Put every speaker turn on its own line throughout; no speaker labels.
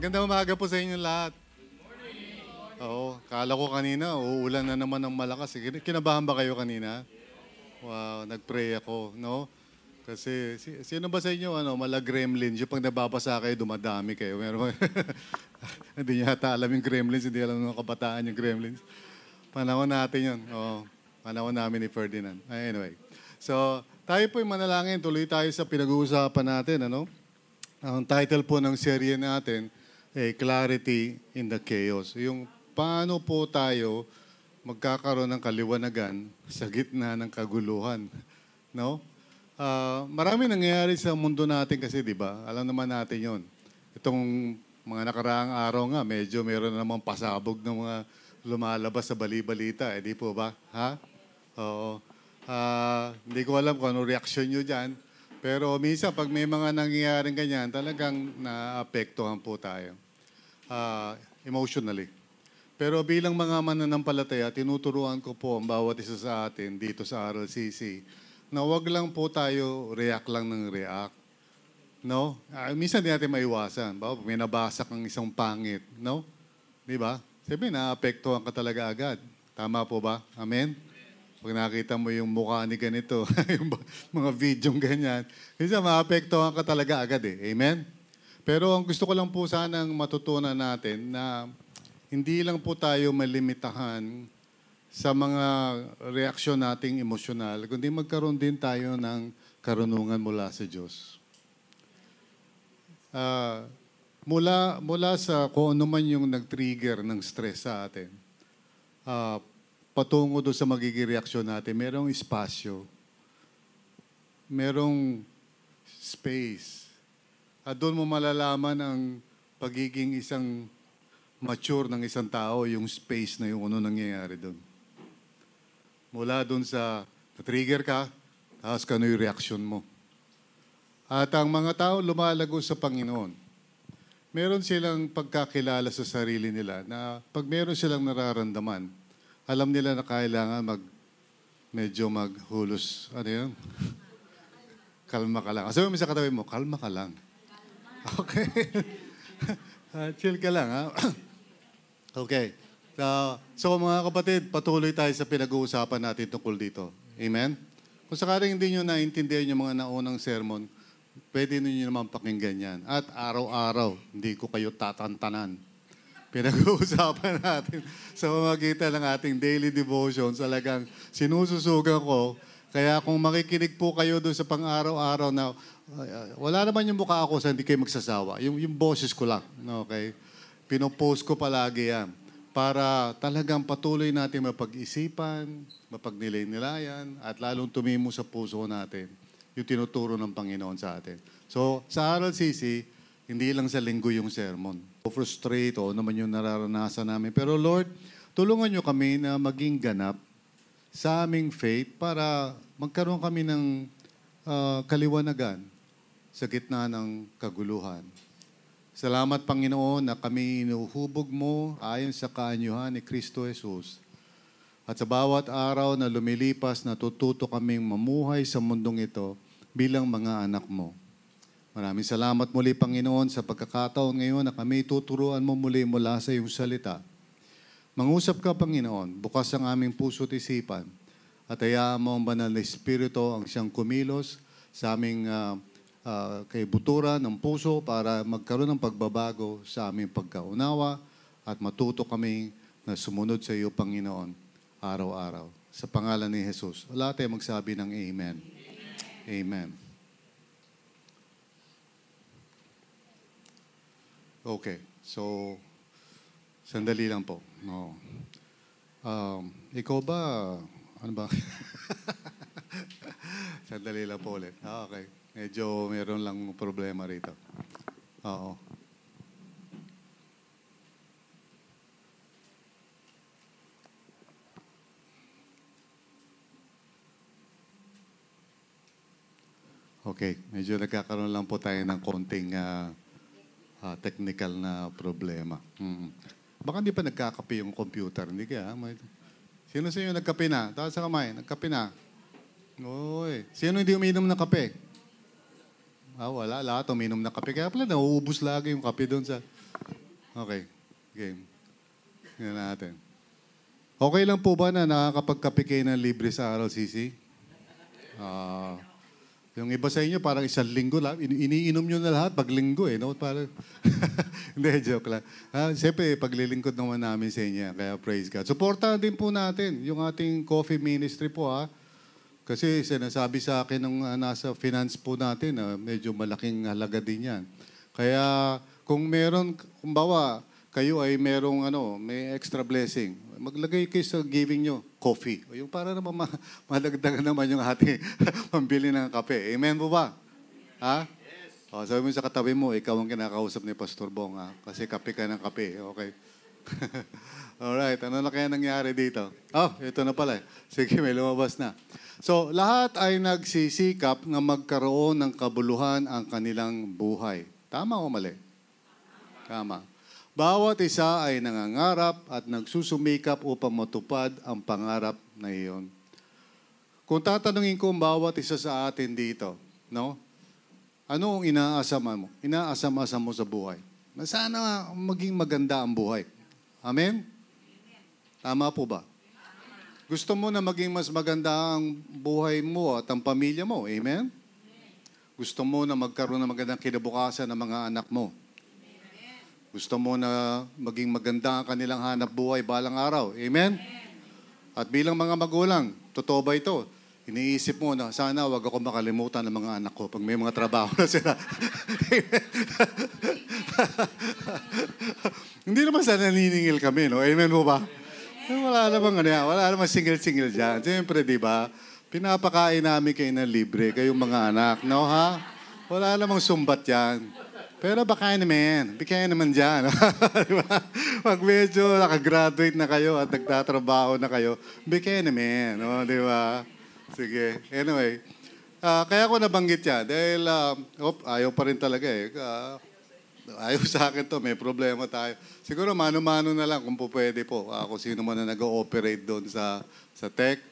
Magandang umaga po sa inyo lahat. Oo, kala ko kanina, uulan na naman ng malakas. Kin- Kinabahan ba kayo kanina? Wow, nag-pray ako, no? Kasi, si- sino ba sa inyo, ano, mala gremlins, yung pag nababasa kayo, dumadami kayo. Meron hindi niya yata alam yung gremlins, hindi alam ng kabataan yung gremlins. Panahon natin yun. Oo, panahon namin ni Ferdinand. Ay, Anyway, so, tayo po yung manalangin. Tuloy tayo sa pinag-uusapan natin, ano? Ang title po ng serye natin ay Clarity in the Chaos. Yung paano po tayo magkakaroon ng kaliwanagan sa gitna ng kaguluhan. No? Ah, marami nangyayari sa mundo natin kasi, di ba? Alam naman natin yon. Itong mga nakaraang araw nga, medyo meron na namang pasabog ng mga lumalabas sa bali-balita. Eh, di po ba? Ha? Oo. Ah, hindi ko alam kung ano reaksyon nyo dyan. Pero minsan, pag may mga nangyayaring ganyan, talagang naapektuhan po tayo. Ah, emotionally. Pero bilang mga mananampalataya, tinuturuan ko po ang bawat isa sa atin dito sa RLCC na wag lang po tayo react lang ng react. No? Ah, minsan di natin maiwasan. Bawa, may nabasa kang isang pangit. No? Di ba? Sabi, naapektuhan ka talaga agad. Tama po ba? Amen? Pag nakita mo yung mukha ni ganito, yung mga video ganyan, minsan maapektuhan ka talaga agad eh. Amen? Pero ang gusto ko lang po sanang matutunan natin na hindi lang po tayo malimitahan sa mga reaksyon nating emosyonal, kundi magkaroon din tayo ng karunungan mula sa Diyos. Ah, mula, mula sa kung ano man yung nag-trigger ng stress sa atin, ah, patungo doon sa magiging reaksyon natin, merong espasyo, merong space. At doon mo malalaman ang pagiging isang mature ng isang tao, yung space na yung ano nangyayari doon. Mula doon sa na-trigger ka, tapos kano yung reaksyon mo. At ang mga tao lumalago sa Panginoon, meron silang pagkakilala sa sarili nila na pag meron silang nararamdaman, alam nila na kailangan mag medyo maghulos. Ano yun? kalma ka lang. Sabi mo sa katabi mo, kalma ka lang. Okay. Ah, chill ka lang, ha? okay. So, so, mga kapatid, patuloy tayo sa pinag-uusapan natin tungkol dito. Amen? Kung sakaling hindi nyo naintindihan yung mga naunang sermon, pwede ninyo naman pakinggan yan. At araw-araw, hindi ko kayo tatantanan. Pinag-uusapan natin sa pamagitan ng ating daily devotion. Talagang sinususugan ko. Kaya kung makikinig po kayo doon sa pang-araw-araw na uh, wala naman yung mukha ako sa hindi kayo magsasawa. Yung, yung boses ko lang. Okay? Pinopost ko palagi yan para talagang patuloy natin mapag-isipan, mapagnilay-nilayan, at lalong tumimo sa puso natin yung tinuturo ng Panginoon sa atin. So, sa RLCC, hindi lang sa linggo yung sermon. Frustrate o naman yung nararanasan namin. Pero Lord, tulungan nyo kami na maging ganap sa aming faith para magkaroon kami ng ah, kaliwanagan sa gitna ng kaguluhan. Salamat, Panginoon, na kami inuhubog mo ayon sa kaanyuhan ni Kristo Jesus. At sa bawat araw na lumilipas, natututo kaming mamuhay sa mundong ito bilang mga anak mo. Maraming salamat muli, Panginoon, sa pagkakataon ngayon na kami tuturuan mo muli mula sa iyong salita. Mangusap ka, Panginoon, bukas ang aming puso at isipan, at hayaan mo ang banal na Espiritu ang siyang kumilos sa aming ah, ah, kaibuturan ng puso para magkaroon ng pagbabago sa aming pagkaunawa at matuto kami na sumunod sa iyo, Panginoon, araw-araw. Sa pangalan ni Jesus. Wala tayo magsabi ng Amen. Amen. Okay. So, sandali lang po. No. Um, ikaw ba, ano ba? sandali lang po ulit. Ah, okay. Medyo meron lang problema rito. Oo. Okay, medyo nagkakaroon lang po tayo ng konting ah, ah, technical na problema. Mm. Baka hindi pa nagkakape yung computer. Hindi kaya. May... Sino sa inyo nagkape na? Taas sa kamay. Nagkape na. Oy. Sino hindi uminom ng kape? Ah, wala. Lahat uminom ng kape. Kaya pala nauubos lagi yung kape doon sa... Okay. Game. Tingnan natin. Okay lang po ba na nakakapagkape kayo ng libre sa RLCC? Ah. yung iba sa inyo, parang isang linggo lang. Ini- iniinom nyo na lahat pag linggo eh. No? Parang, hindi, joke lang. Ah, Siyempre, paglilingkod naman namin sa inyo. yan. Kaya praise God. Supportahan din po natin yung ating coffee ministry po ha. Kasi sinasabi sa akin ng ah, nasa finance po natin, na medyo malaking halaga din yan. Kaya kung meron, kumbawa, kayo ay merong ano, may extra blessing, maglagay kayo sa giving nyo, coffee. Yung para naman ma- madagdagan naman yung ating pambili ng kape. Amen po ba? Ha? O, sabi mo sa katabi mo, ikaw ang kinakausap ni Pastor Bong, ha? Kasi kape ka ng kape. Okay. Alright, ano na kaya nangyari dito? Oh, ito na pala. Sige, may lumabas na. So, lahat ay nagsisikap na magkaroon ng kabuluhan ang kanilang buhay. Tama o mali? Tama. Bawat isa ay nangangarap at nagsusumikap upang matupad ang pangarap na iyon. Kung tatanungin ko bawat isa sa atin dito, no? Ano ang inaasama mo? Inaasam-asam mo sa buhay. Na sana maging maganda ang buhay. Amen? Tama po ba? Gusto mo na maging mas maganda ang buhay mo at ang pamilya mo. Amen? Gusto mo na magkaroon ng magandang kinabukasan ng mga anak mo. Gusto mo na maging maganda ang kanilang hanap buhay balang araw. Amen? At bilang mga magulang, totoo ba ito? Iniisip mo na sana wag ako makalimutan ng mga anak ko pag may mga trabaho na sila. Hindi naman sa naniningil kami, no? Amen mo ba? Eh, Wala namang ano yan. Wala namang single-single dyan. Siyempre, di ba? Pinapakain namin kayo ng libre, kayong mga anak. No, ha? Wala namang sumbat yan. Pero baka naman, bigay naman dyan. Pag medyo nakagraduate na kayo at nagtatrabaho na kayo, bigay naman. No? Di ba? Sige. Anyway, ah, kaya ko nabanggit yan dahil ah, op, ayaw pa rin talaga eh. Ah, ayaw sa akin to, may problema tayo. Siguro mano-mano na lang kung po pwede po. Ah, kung sino man na nag-ooperate doon sa, sa tech,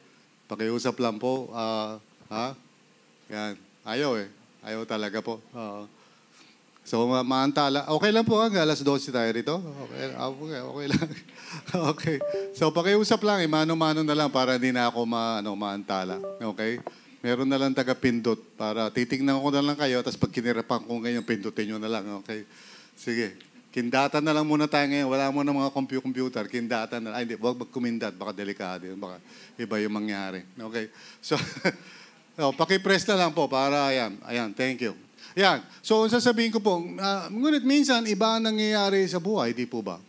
pakiusap lang po. Ah, ha? Yan. Ayaw eh. Ayaw talaga po. Oo. So, ma- maantala. Okay lang po hanggang alas 12 tayo rito? Okay, okay, okay lang. okay. So, pakiusap lang, eh, mano-mano na lang para hindi na ako ma, ano, maantala. Okay? Meron na lang taga-pindot para titignan ko na lang kayo tapos pag kinirapan ko ngayon, pindutin nyo na lang. Okay? Sige. Kindata na lang muna tayo ngayon. Wala mo na mga compu- computer. Kindata na Ay, hindi. Huwag magkumindat. Baka delikado. Baka iba yung mangyari. Okay? So, oh, pakipress na lang po para, ayan. Ayan, thank you. Yan. So, ang sasabihin ko po, ah, ngunit minsan, iba ang nangyayari sa buhay, di po ba?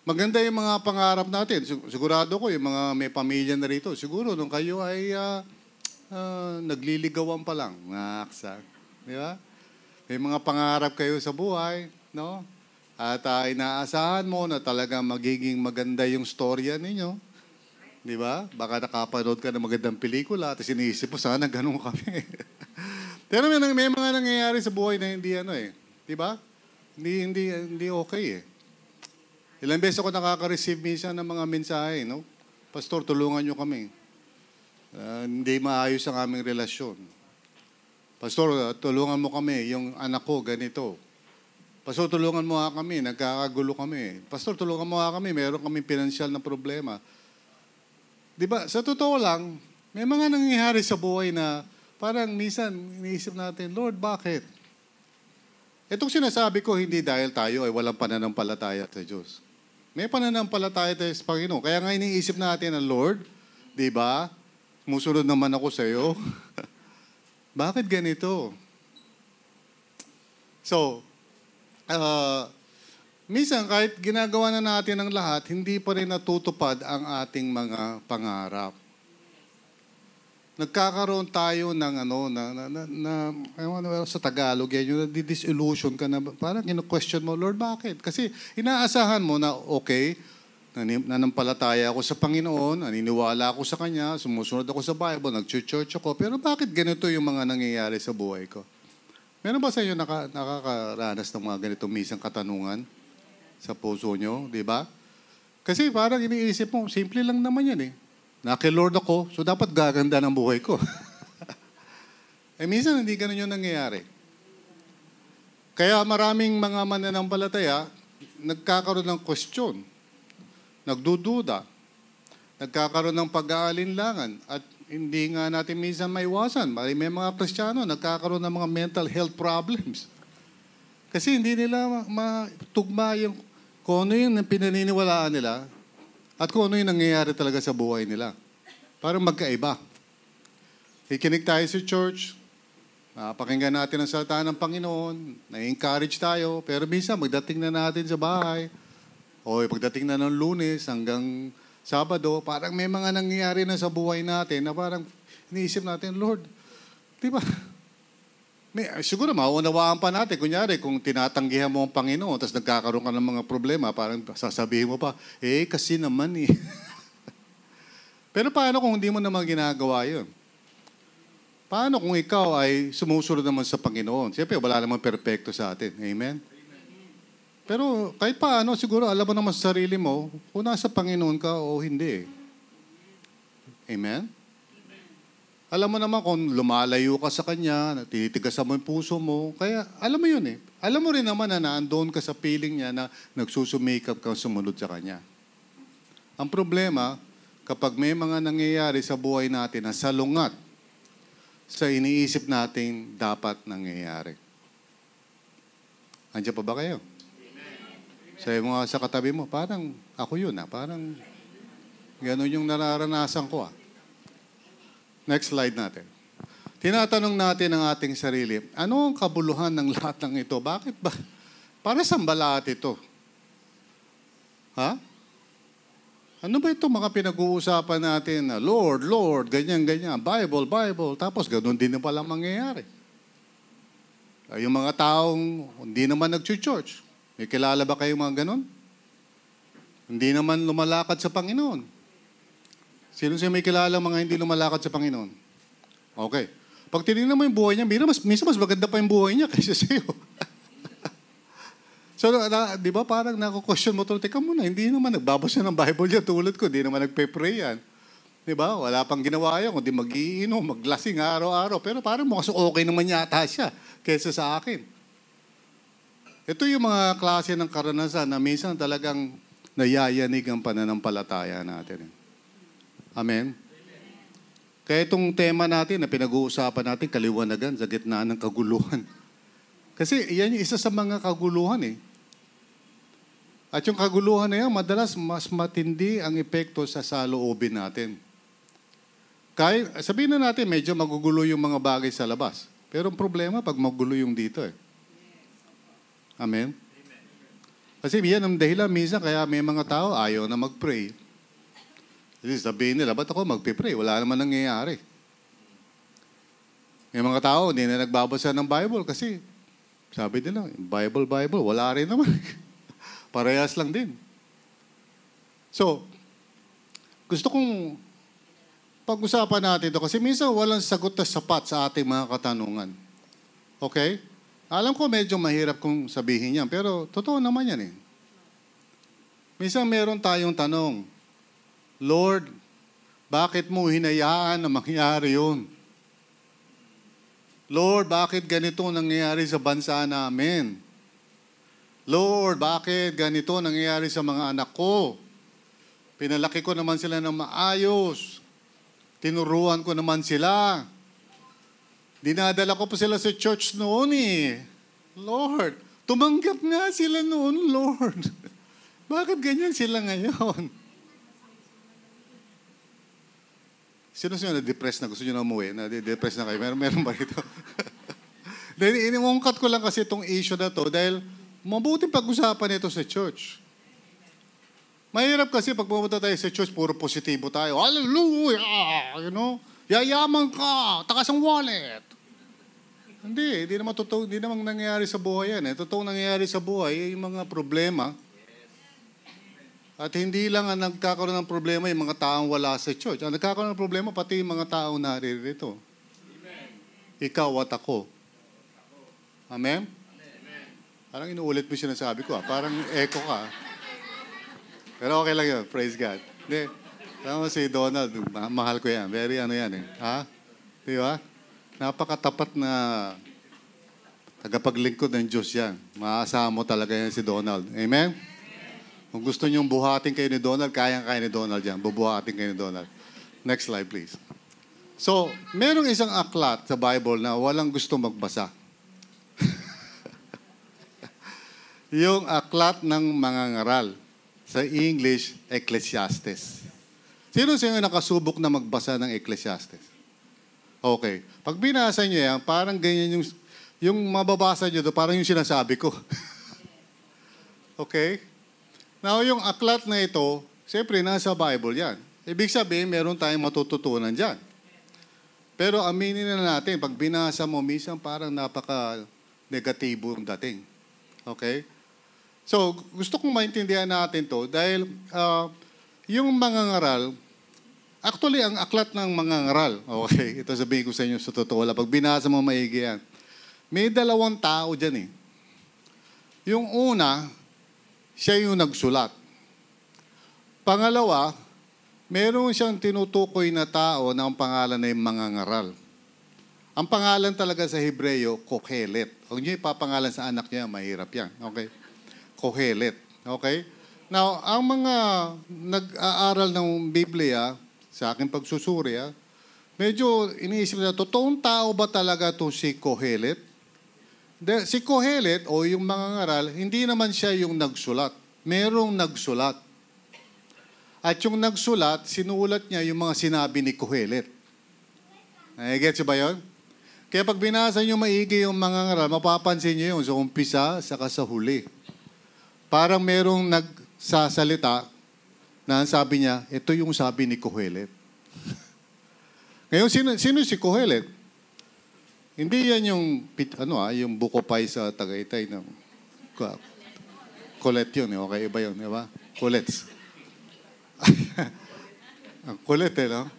Maganda yung mga pangarap natin. Sig- Sigurado ko, yung mga may pamilya na rito, siguro nung kayo ay ah, ah, nagliligawan pa lang. Naksa. Di ba? May mga pangarap kayo sa buhay, no? At ah, inaasahan mo na talaga magiging maganda yung storya ninyo. Di ba? Baka nakapanood ka ng magandang pelikula at iniisip mo, sana ganun kami. Pero may, may mga nangyayari sa buhay na hindi ano eh. Di ba? Hindi, hindi, hindi okay eh. Ilang beses ako nakaka-receive minsan ng mga mensahe, no? Pastor, tulungan nyo kami. Ah, hindi maayos ang aming relasyon. Pastor, tulungan mo kami. Yung anak ko, ganito. Pastor, tulungan mo nga kami. Nagkakagulo kami. Pastor, tulungan mo nga kami. Meron kami financial na problema. Di ba? Sa totoo lang, may mga nangyayari sa buhay na parang minsan iniisip natin, Lord, bakit? Itong sinasabi ko, hindi dahil tayo ay walang pananampalataya sa Diyos. May pananampalataya tayo sa Panginoon. Kaya nga iniisip natin ang Lord, di ba? Musunod naman ako sa iyo. bakit ganito? So, ah, minsan kahit ginagawa na natin ang lahat, hindi pa rin natutupad ang ating mga pangarap. Nagkakaroon tayo ng ano na na, na, na ewan ko sa Tagalog yan, yung disillusion ka na parang kino-question mo, Lord, bakit? Kasi inaasahan mo na okay, nanampalataya ako sa Panginoon, naniniwala ako sa Kanya, sumusunod ako sa Bible, nag-church ako, pero bakit ganito yung mga nangyayari sa buhay ko? Meron ba sa inyo naka, nakakaranas ng mga ganitong misang katanungan sa puso nyo, di ba? Kasi parang iniisip mo, simple lang naman yan eh. Naki-Lord ako, so dapat gaganda ng buhay ko. eh minsan hindi ganun yung nangyayari. Kaya maraming mga mananampalataya, nagkakaroon ng question, nagdududa, nagkakaroon ng pag-aalinlangan, at hindi nga natin minsan maiwasan. May may mga Kristiyano, nagkakaroon ng mga mental health problems. Kasi hindi nila ma- matugma yung kung ano yung pinaniniwalaan nila at kung ano yung nangyayari talaga sa buhay nila. Parang magkaiba. Ikinig tayo sa church, ah, pakinggan natin ang salita ng Panginoon, na-encourage tayo, pero minsan magdating na natin sa bahay, o pagdating na ng lunes hanggang Sabado, parang may mga nangyayari na sa buhay natin na parang iniisip natin, Lord, di ba? May, siguro mauunawaan pa natin. Kunyari, kung tinatanggihan mo ang Panginoon, tapos nagkakaroon ka ng mga problema, parang sasabihin mo pa, eh, kasi naman eh. Pero paano kung hindi mo naman ginagawa yun? Paano kung ikaw ay sumusunod naman sa Panginoon? Siyempre, wala namang perpekto sa atin. Amen? Pero kahit paano, siguro alam mo naman sa sarili mo kung nasa Panginoon ka o hindi. Amen? Alam mo naman kung lumalayo ka sa Kanya, natitigasan mo yung puso mo. Kaya alam mo yun eh. Alam mo rin naman na naandoon ka sa feeling niya na nagsusumikap ka sumunod sa Kanya. Ang problema, kapag may mga nangyayari sa buhay natin na salungat sa iniisip natin dapat nangyayari. Andiyan pa ba kayo? Sabi mo sa katabi mo, parang ako yun ah. Parang ganun yung nararanasan ko ah. Next slide natin. Tinatanong natin ang ating sarili, ano ang kabuluhan ng lahat ng ito? Bakit ba? Para sa lahat ito? Ha? Ano ba ito mga pinag-uusapan natin na Lord, Lord, ganyan, ganyan, Bible, Bible, tapos ganun din na pala mangyayari. Ay, Yung mga taong hindi naman nag-church, may kilala ba kayo mga ganun? Hindi naman lumalakad sa Panginoon. Sino siya may kilala mga hindi lumalakad sa Panginoon? Okay. Pag tinignan mo yung buhay niya, mira, mas, minsan mas maganda pa yung buhay niya kaysa sa'yo. so, na, di ba parang nako-question mo to, teka muna, hindi naman nagbabasa ng Bible yan tulad ko, hindi naman nagpe-pray yan. Di ba? Wala pang ginawa yan, kundi mag-iinom, maglasing araw-araw. Pero parang mukhang okay naman yata siya kaysa sa akin. Ito yung mga klase ng karanasan na minsan talagang nayayanig ang pananampalataya natin. Amen? Kaya itong tema natin na pinag-uusapan natin, kaliwanagan sa gitna ng kaguluhan. Kasi yan yung isa sa mga kaguluhan eh. At yung kaguluhan na yan, madalas mas matindi ang epekto sa saloobin natin. Kahit, sabihin na natin, medyo magugulo yung mga bagay sa labas. Pero ang problema, pag magulo yung dito eh. Amen? Kasi yan ang dahilan minsan kaya may mga tao ayaw na mag-pray. Kasi sabihin nila, ba't ako magpipray? Wala naman nangyayari. May mga tao, hindi na nagbabasa ng Bible kasi sabi nila, Bible, Bible, wala rin naman. Parehas lang din. So, gusto kong pag-usapan natin ito kasi minsan walang sagot na sapat sa ating mga katanungan. Okay? Alam ko medyo mahirap kong sabihin yan, pero totoo naman yan eh. Minsan meron tayong tanong, Lord, bakit mo hinayaan na mangyari yun? Lord, bakit ganito nangyayari sa bansa namin? Lord, bakit ganito nangyayari sa mga anak ko? Pinalaki ko naman sila ng maayos. Tinuruan ko naman sila. Dinadala ko pa sila sa church noon eh. Lord, tumanggap nga sila noon, Lord. Bakit ganyan sila ngayon? Sino sino na-depress na gusto nyo na umuwi? Na-depress na kayo? Meron, meron ba ito? Then, inimungkat ko lang kasi itong issue na to dahil mabuting pag-usapan ito sa church. Mahirap kasi pag pumunta tayo sa church, puro positibo tayo. Hallelujah! You know? Yayaman ka! Takas ang wallet! Hindi, hindi naman totoo, hindi naman nangyayari sa buhay yan. Eh. Totoong nangyayari sa buhay, eh, yung mga problema. At hindi lang ang nagkakaroon ng problema yung mga taong wala sa church. Ang nagkakaroon ng problema, pati yung mga taong naririto. Ikaw at ako. Amen? Parang inuulit mo sinasabi ko. Ah. Parang echo ka. ah. Pero okay lang yun. Praise God. Hindi. Alam mo si Donald, ma- mahal ko yan. Very ano yan eh. Ha? Di ba? Napakatapat na Tagapaglingkod ng Diyos yan. Maaasahan mo talaga yan si Donald. Amen? Kung gusto niyong buhatin kayo ni Donald, kayang-kaya ni Donald yan. Bubuhatin kayo ni Donald. Next slide, please. So, merong isang aklat sa Bible na walang gusto magbasa. yung aklat ng mga ngaral. Sa English, Ecclesiastes. Sino sa inyo nakasubok na magbasa ng Ecclesiastes? Okay. Pag binasa niyo yan, parang ganyan yung, yung mababasa niyo doon, parang yung sinasabi ko. okay? Now, yung aklat na ito, siyempre, nasa Bible yan. Ibig sabihin, meron tayong matututunan dyan. Pero aminin na natin, pag binasa mo, minsan parang napaka-negatibo yung dating. Okay? So, gusto kong maintindihan natin to dahil ah, yung mga ngaral, actually, ang aklat ng mga ngaral, okay, ito sabihin ko sa inyo sa totoo lang, pag binasa mo maigi yan, may dalawang tao dyan eh. Yung una, siya yung nagsulat. Pangalawa, meron siyang tinutukoy na tao na ang pangalan ay mga ngaral. Ang pangalan talaga sa Hebreyo, Kohelet. Huwag niyo ipapangalan sa anak niya, mahirap yan. Okay? Kohelet. Okay? Now, ang mga nag-aaral ng Biblia, sa aking pagsusuri, ah, medyo iniisip na, totoong tao ba talaga to si Kohelet? De, si Kohelet o yung mga ngaral, hindi naman siya yung nagsulat. Merong nagsulat. At yung nagsulat, sinulat niya yung mga sinabi ni Kohelet. Ay, gets ba yun? Kaya pag binasa niyo maigi yung mga ngaral, mapapansin niyo yun sa umpisa, saka sa huli. Parang merong nagsasalita na ang sabi niya, ito yung sabi ni Kohelet. Ngayon, sino, sino si Kohelet? Hindi yan yung, ano ah, yung buko pie sa Tagaytay ng Colette yun. eh. Okay, iba yun, di ba? Colettes. Ang kulit eh, no?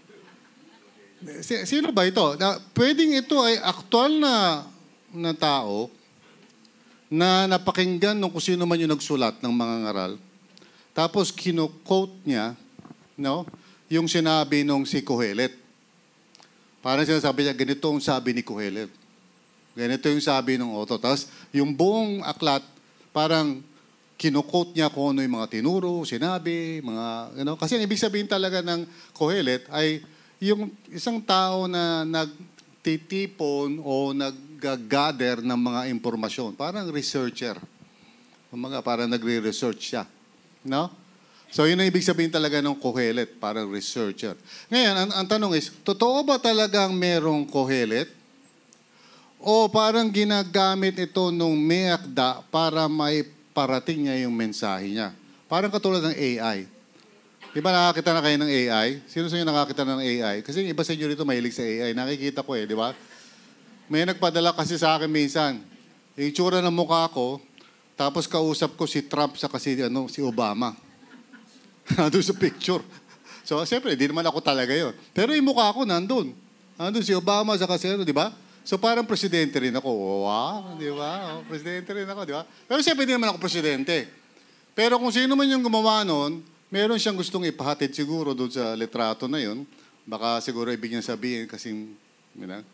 Si- Sino ba ito? Na, pwedeng ito ay aktual na, na tao na napakinggan nung kung sino man yung nagsulat ng mga ngaral. Tapos kino-quote niya, no? Yung sinabi nung si Kohelet. Parang sinasabi niya, ganito ang sabi ni Kohelet. Ganito yung sabi ng Otto. Tapos yung buong aklat, parang kinukot niya kung ano yung mga tinuro, sinabi, mga, you know, kasi ang ibig sabihin talaga ng Kohelet ay yung isang tao na nagtitipon o nag-gather ng mga impormasyon. Parang researcher. Mga parang nagre-research siya. No? So, yun ang ibig sabihin talaga ng Kohelet, parang researcher. Ngayon, ang, ang tanong is, totoo ba talagang merong Kohelet? O parang ginagamit ito nung meakda para may parating niya yung mensahe niya? Parang katulad ng AI. Di ba nakakita na kayo ng AI? Sino sa inyo nakakita na ng AI? Kasi iba sa inyo rito mahilig sa AI. Nakikita ko eh, di ba? May nagpadala kasi sa akin minsan. Yung itsura ng mukha ko, tapos kausap ko si Trump sa kasi ano, si Obama. Nandun sa picture. So, siyempre, di naman ako talaga yon. Pero yung mukha ko nandun. Nandun si Obama sa kasi ano, di ba? So, parang presidente rin ako. Wow, di ba? Oh, presidente rin ako, di ba? Pero siyempre, di naman ako presidente. Pero kung sino man yung gumawa nun, meron siyang gustong ipahatid siguro doon sa litrato na yun. Baka siguro ibig niya sabihin kasing, you know,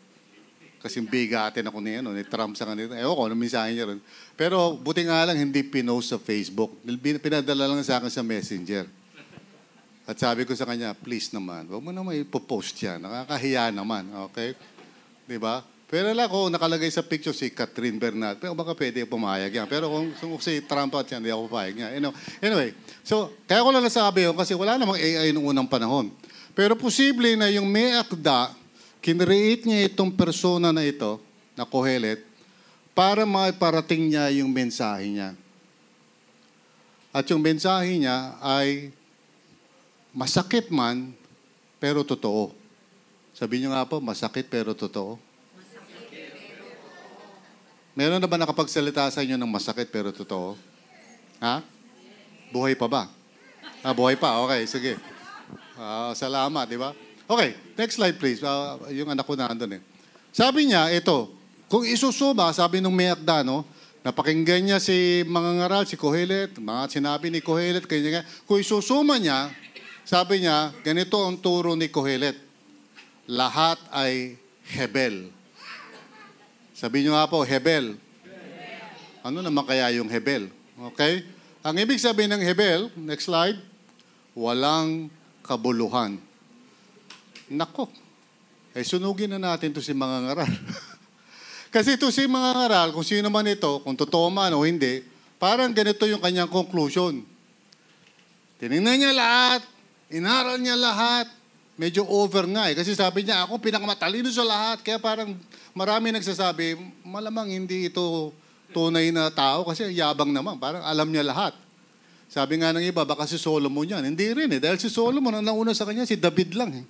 kasing bigatin ako ni, ano, ni Trump sa kanila. Ewan ko, ano mensahe niya rin. Pero buti nga lang, hindi pinost sa Facebook. Pinadala lang sa akin sa Messenger. At sabi ko sa kanya, please naman, huwag mo naman ipopost yan. Nakakahiya naman, okay? Di ba? Pero lang kung nakalagay sa picture si Catherine Bernal, pero baka pwede pumayag yan. Pero kung, kung si Trump at yan, hindi ako pumayag niya. You know, anyway, so, kaya ko lang nasabi yun kasi wala namang AI noong unang panahon. Pero posible na yung may akda, kinreate niya itong persona na ito, na Kohelet, para maiparating niya yung mensahe niya. At yung mensahe niya ay masakit man, pero totoo. Sabi niyo nga po, masakit pero totoo. Meron na ba nakapagsalita sa inyo ng masakit pero totoo? Ha? Buhay pa ba? Ah, buhay pa. Okay, sige. Ah, salamat, di ba? Okay, next slide please. Ah, yung anak ko na andun eh. Sabi niya, ito, kung isusuma, sabi nung Mayakda, no, napakinggan niya si mga ngaral, si Kohelet, mga sinabi ni Kohelet, kanya, kung isusuma niya, sabi niya, ganito ang turo ni Kohelet. Lahat ay Hebel. Sabi niyo nga po, Hebel. Ano naman kaya yung Hebel? Okay? Ang ibig sabihin ng Hebel, next slide, walang kabuluhan. Nako, eh sunugin na natin to si mga ngaral. Kasi ito si mga ngaral, kung sino man ito, kung totoo man o hindi, parang ganito yung kanyang conclusion. Tinignan niya lahat, inaral niya lahat, medyo over nga eh. Kasi sabi niya, ako pinakamatalino sa lahat. Kaya parang marami nagsasabi, malamang hindi ito tunay na tao kasi yabang naman. Parang alam niya lahat. Sabi nga ng iba, baka si Solomon yan. Hindi rin eh. Dahil si Solomon, ang nauna sa kanya, si David lang eh.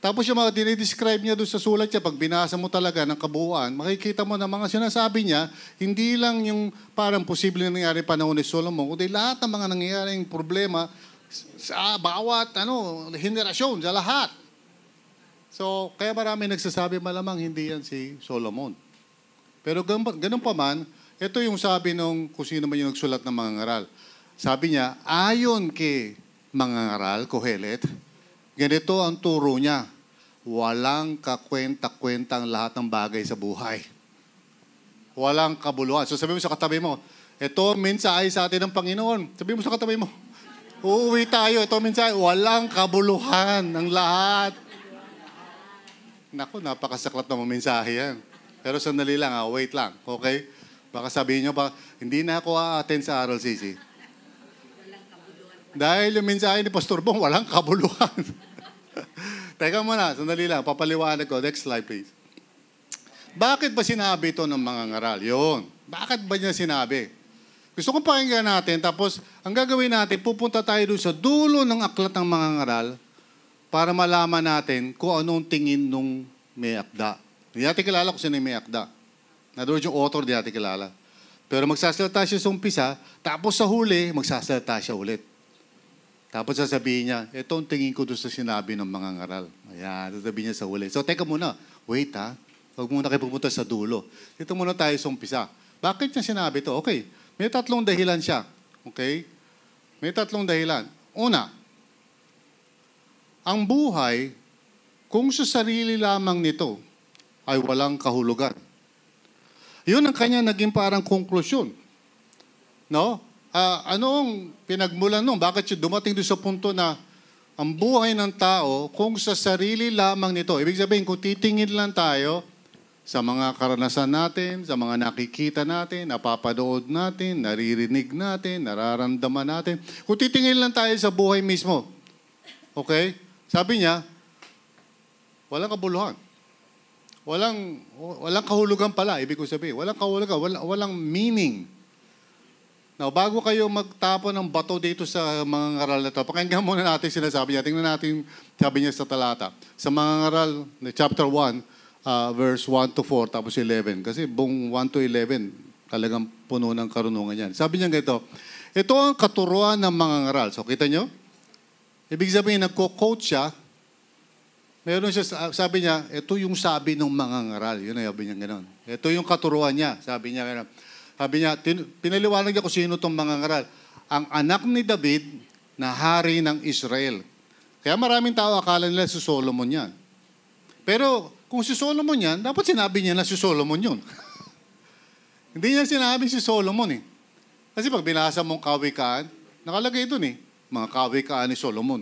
Tapos yung mga dinidescribe niya doon sa sulat niya, pag binasa mo talaga ng kabuuan, makikita mo na mga sinasabi niya, hindi lang yung parang posible na nangyari panahon ni Solomon, kundi lahat ng mga nangyayaring problema sa bawat ano, henerasyon, sa lahat. So, kaya marami nagsasabi malamang hindi yan si Solomon. Pero ganun, ganun pa man, ito yung sabi nung kung sino man yung nagsulat ng mga ngaral. Sabi niya, ayon kay mga ngaral, Kohelet, ganito ang turo niya. Walang kakwenta-kwenta ang lahat ng bagay sa buhay. Walang kabuluhan. So sabi mo sa katabi mo, ito mensahe sa atin ng Panginoon. Sabi mo sa katabi mo, uuwi tayo. Ito mensahe, walang kabuluhan ng lahat. Naku, napakasaklat na mensahe yan. Pero sandali lang, ah, wait lang. Okay? Baka sabihin nyo pa, hindi na ako a-attend sa RLCC. Dahil yung mensahe ni Pastor Bong, walang kabuluhan. Teka muna, sandali lang. Papaliwanag ko. Next slide, please. Bakit ba sinabi ito ng mga ngaral? Yun. Bakit ba niya sinabi? Gusto kong pakinggan natin, tapos ang gagawin natin, pupunta tayo doon sa dulo ng aklat ng mga ngaral para malaman natin kung anong tingin nung may akda. Hindi natin kilala kung sino yung may akda. Na doon yung author, hindi natin kilala. Pero magsasalita siya sa umpisa, tapos sa huli, magsasalita siya ulit. Tapos sasabihin niya, ito ang tingin ko doon sa sinabi ng mga ngaral. Ayan, sasabihin niya sa huli. So, teka muna, wait ha. Huwag muna kayo pupunta sa dulo. Dito muna tayo sa umpisa. Bakit niya sinabi ito? Okay, may tatlong dahilan siya. Okay? May tatlong dahilan. Una, ang buhay, kung sa sarili lamang nito, ay walang kahulugan. Yun ang kanya naging parang konklusyon. No? Ah, anong pinagmulan nun? Bakit siya dumating doon sa punto na ang buhay ng tao, kung sa sarili lamang nito, ibig sabihin, kung titingin lang tayo sa mga karanasan natin, sa mga nakikita natin, napapanood natin, naririnig natin, nararamdaman natin, kung titingin lang tayo sa buhay mismo, okay? Sabi niya, walang kabuluhan. Walang, walang kahulugan pala, ibig ko sabihin. Walang kahulugan, walang, walang meaning. Now, bago kayo magtapon ng bato dito sa mga ngaral na ito, pakinggan muna natin sinasabi niya. Tingnan natin, sabi niya sa talata. Sa mga ngaral, chapter 1, uh, verse 1 to 4, tapos 11. Kasi buong 1 to 11, talagang puno ng karunungan yan. Sabi niya ganito, ito ang katuruan ng mga ngaral. So, kita niyo? Ibig sabihin, nagko-quote siya. Meron siya, sabi niya, ito yung sabi ng mga ngaral. Yun ang sabi niya gano'n. Ito yung katuruan niya. Sabi niya gano'n. Sabi niya, pinaliwanag niya kung sino itong mga ngaral. Ang anak ni David na hari ng Israel. Kaya maraming tao akala nila si Solomon yan. Pero kung si Solomon yan, dapat sinabi niya na si Solomon yun. Hindi niya sinabi si Solomon eh. Kasi pag binasa mong kawikaan, nakalagay doon eh, mga kawikaan ni Solomon.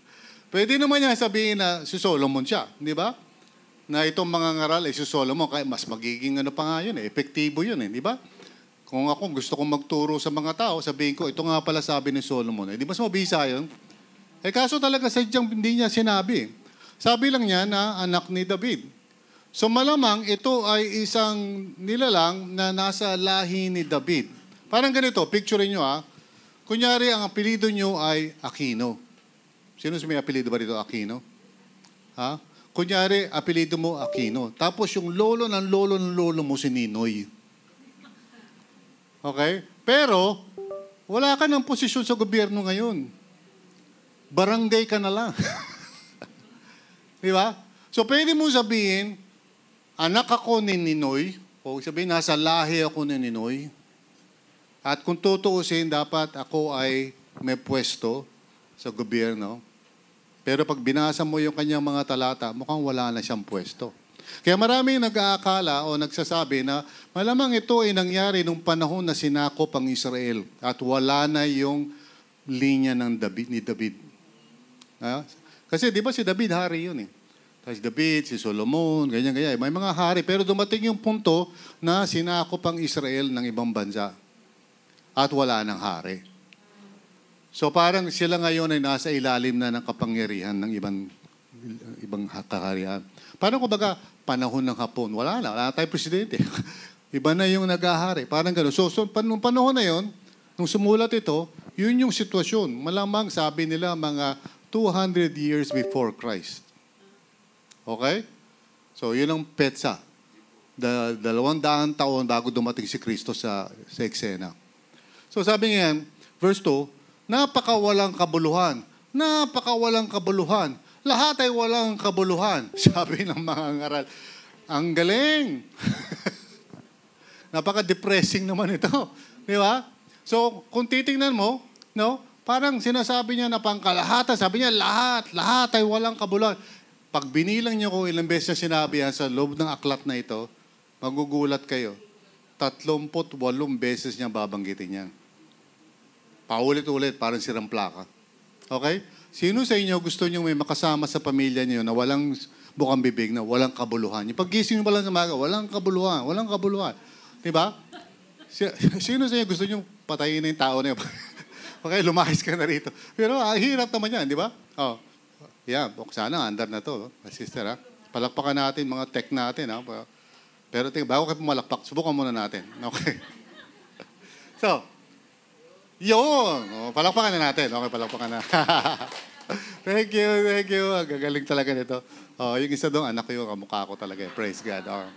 Pwede naman niya sabihin na si Solomon siya, di ba? Na itong mga ngaral ay si Solomon, kaya mas magiging ano pa nga yun eh, epektibo yun eh, di ba? Kung ako gusto kong magturo sa mga tao, sabihin ko, ito nga pala sabi ni Solomon. Eh, di mas mabisa yun? Eh kaso talaga sadyang hindi niya sinabi. Sabi lang niya na anak ni David. So malamang ito ay isang nilalang na nasa lahi ni David. Parang ganito, picture niyo ah. Kunyari, ang apelido niyo ay Aquino. Sino may apelido ba dito? Aquino? Ha? Kunyari, apelido mo Aquino. Tapos yung lolo ng lolo ng lolo mo si Ninoy. Okay? Pero, wala ka ng posisyon sa gobyerno ngayon. Barangay ka na lang. Di ba? So, pwede mo sabihin, anak ako ni Ninoy, o sabihin, nasa lahi ako ni Ninoy, at kung tutuusin, dapat ako ay may pwesto sa gobyerno. Pero pag binasa mo yung kanyang mga talata, mukhang wala na siyang pwesto. Kaya maraming nag-aakala o nagsasabi na malamang ito ay nangyari nung panahon na sinakop ang Israel at wala na yung linya ng David, ni David. Ha? Kasi di ba si David hari yun eh. Tapos David, si Solomon, ganyan-ganyan. May mga hari. Pero dumating yung punto na sinakop ang Israel ng ibang bansa. At wala ng hari. So parang sila ngayon ay nasa ilalim na ng kapangyarihan ng ibang ibang kaharian. Parang kumbaga, panahon ng hapon, wala na, wala na tayong presidente. Iba na yung nagahari. Parang gano'n. So, so pan- nung panahon na yon, nung sumulat ito, yun yung sitwasyon. Malamang sabi nila mga 200 years before Christ. Okay? So, yun ang petsa. Da, dalawang daan taon bago dumating si Kristo sa, sa eksena. So, sabi niya, verse 2, napakawalang kabuluhan. Napakawalang kabuluhan. Lahat ay walang kabuluhan. Sabi ng mga ngaral. Ang galing! Napaka-depressing naman ito. Di ba? So, kung titingnan mo, no, parang sinasabi niya na pangkalahatan. Sabi niya, lahat, lahat ay walang kabuluhan. Pag binilang niyo kung ilang beses niya sinabi yan sa loob ng aklat na ito, magugulat kayo. 38 beses niya babanggitin yan. Paulit-ulit, parang sirang plaka. Okay? Sino sa inyo gusto niyo may makasama sa pamilya niyo na walang bukang bibig, na walang kabuluhan? Yung paggising niyo pa lang sa maga, walang kabuluhan, walang kabuluhan. Di ba? Si- Sino sa inyo gusto niyo patayin na yung tao na yun? okay, lumahis ka na rito. Pero ang hirap naman yan, di ba? Oh. Yan, sana andar na to, no? sister ha. Palakpakan natin mga tech natin ha. Pero tingnan, bago kayo pumalakpak, subukan muna natin. Okay. So, yun. O, palakpakan na natin. Okay, palakpakan na. thank you, thank you. Ang gagaling talaga nito. Oh, yung isa doon, anak ko yung kamukha ko talaga. Praise God. Okay.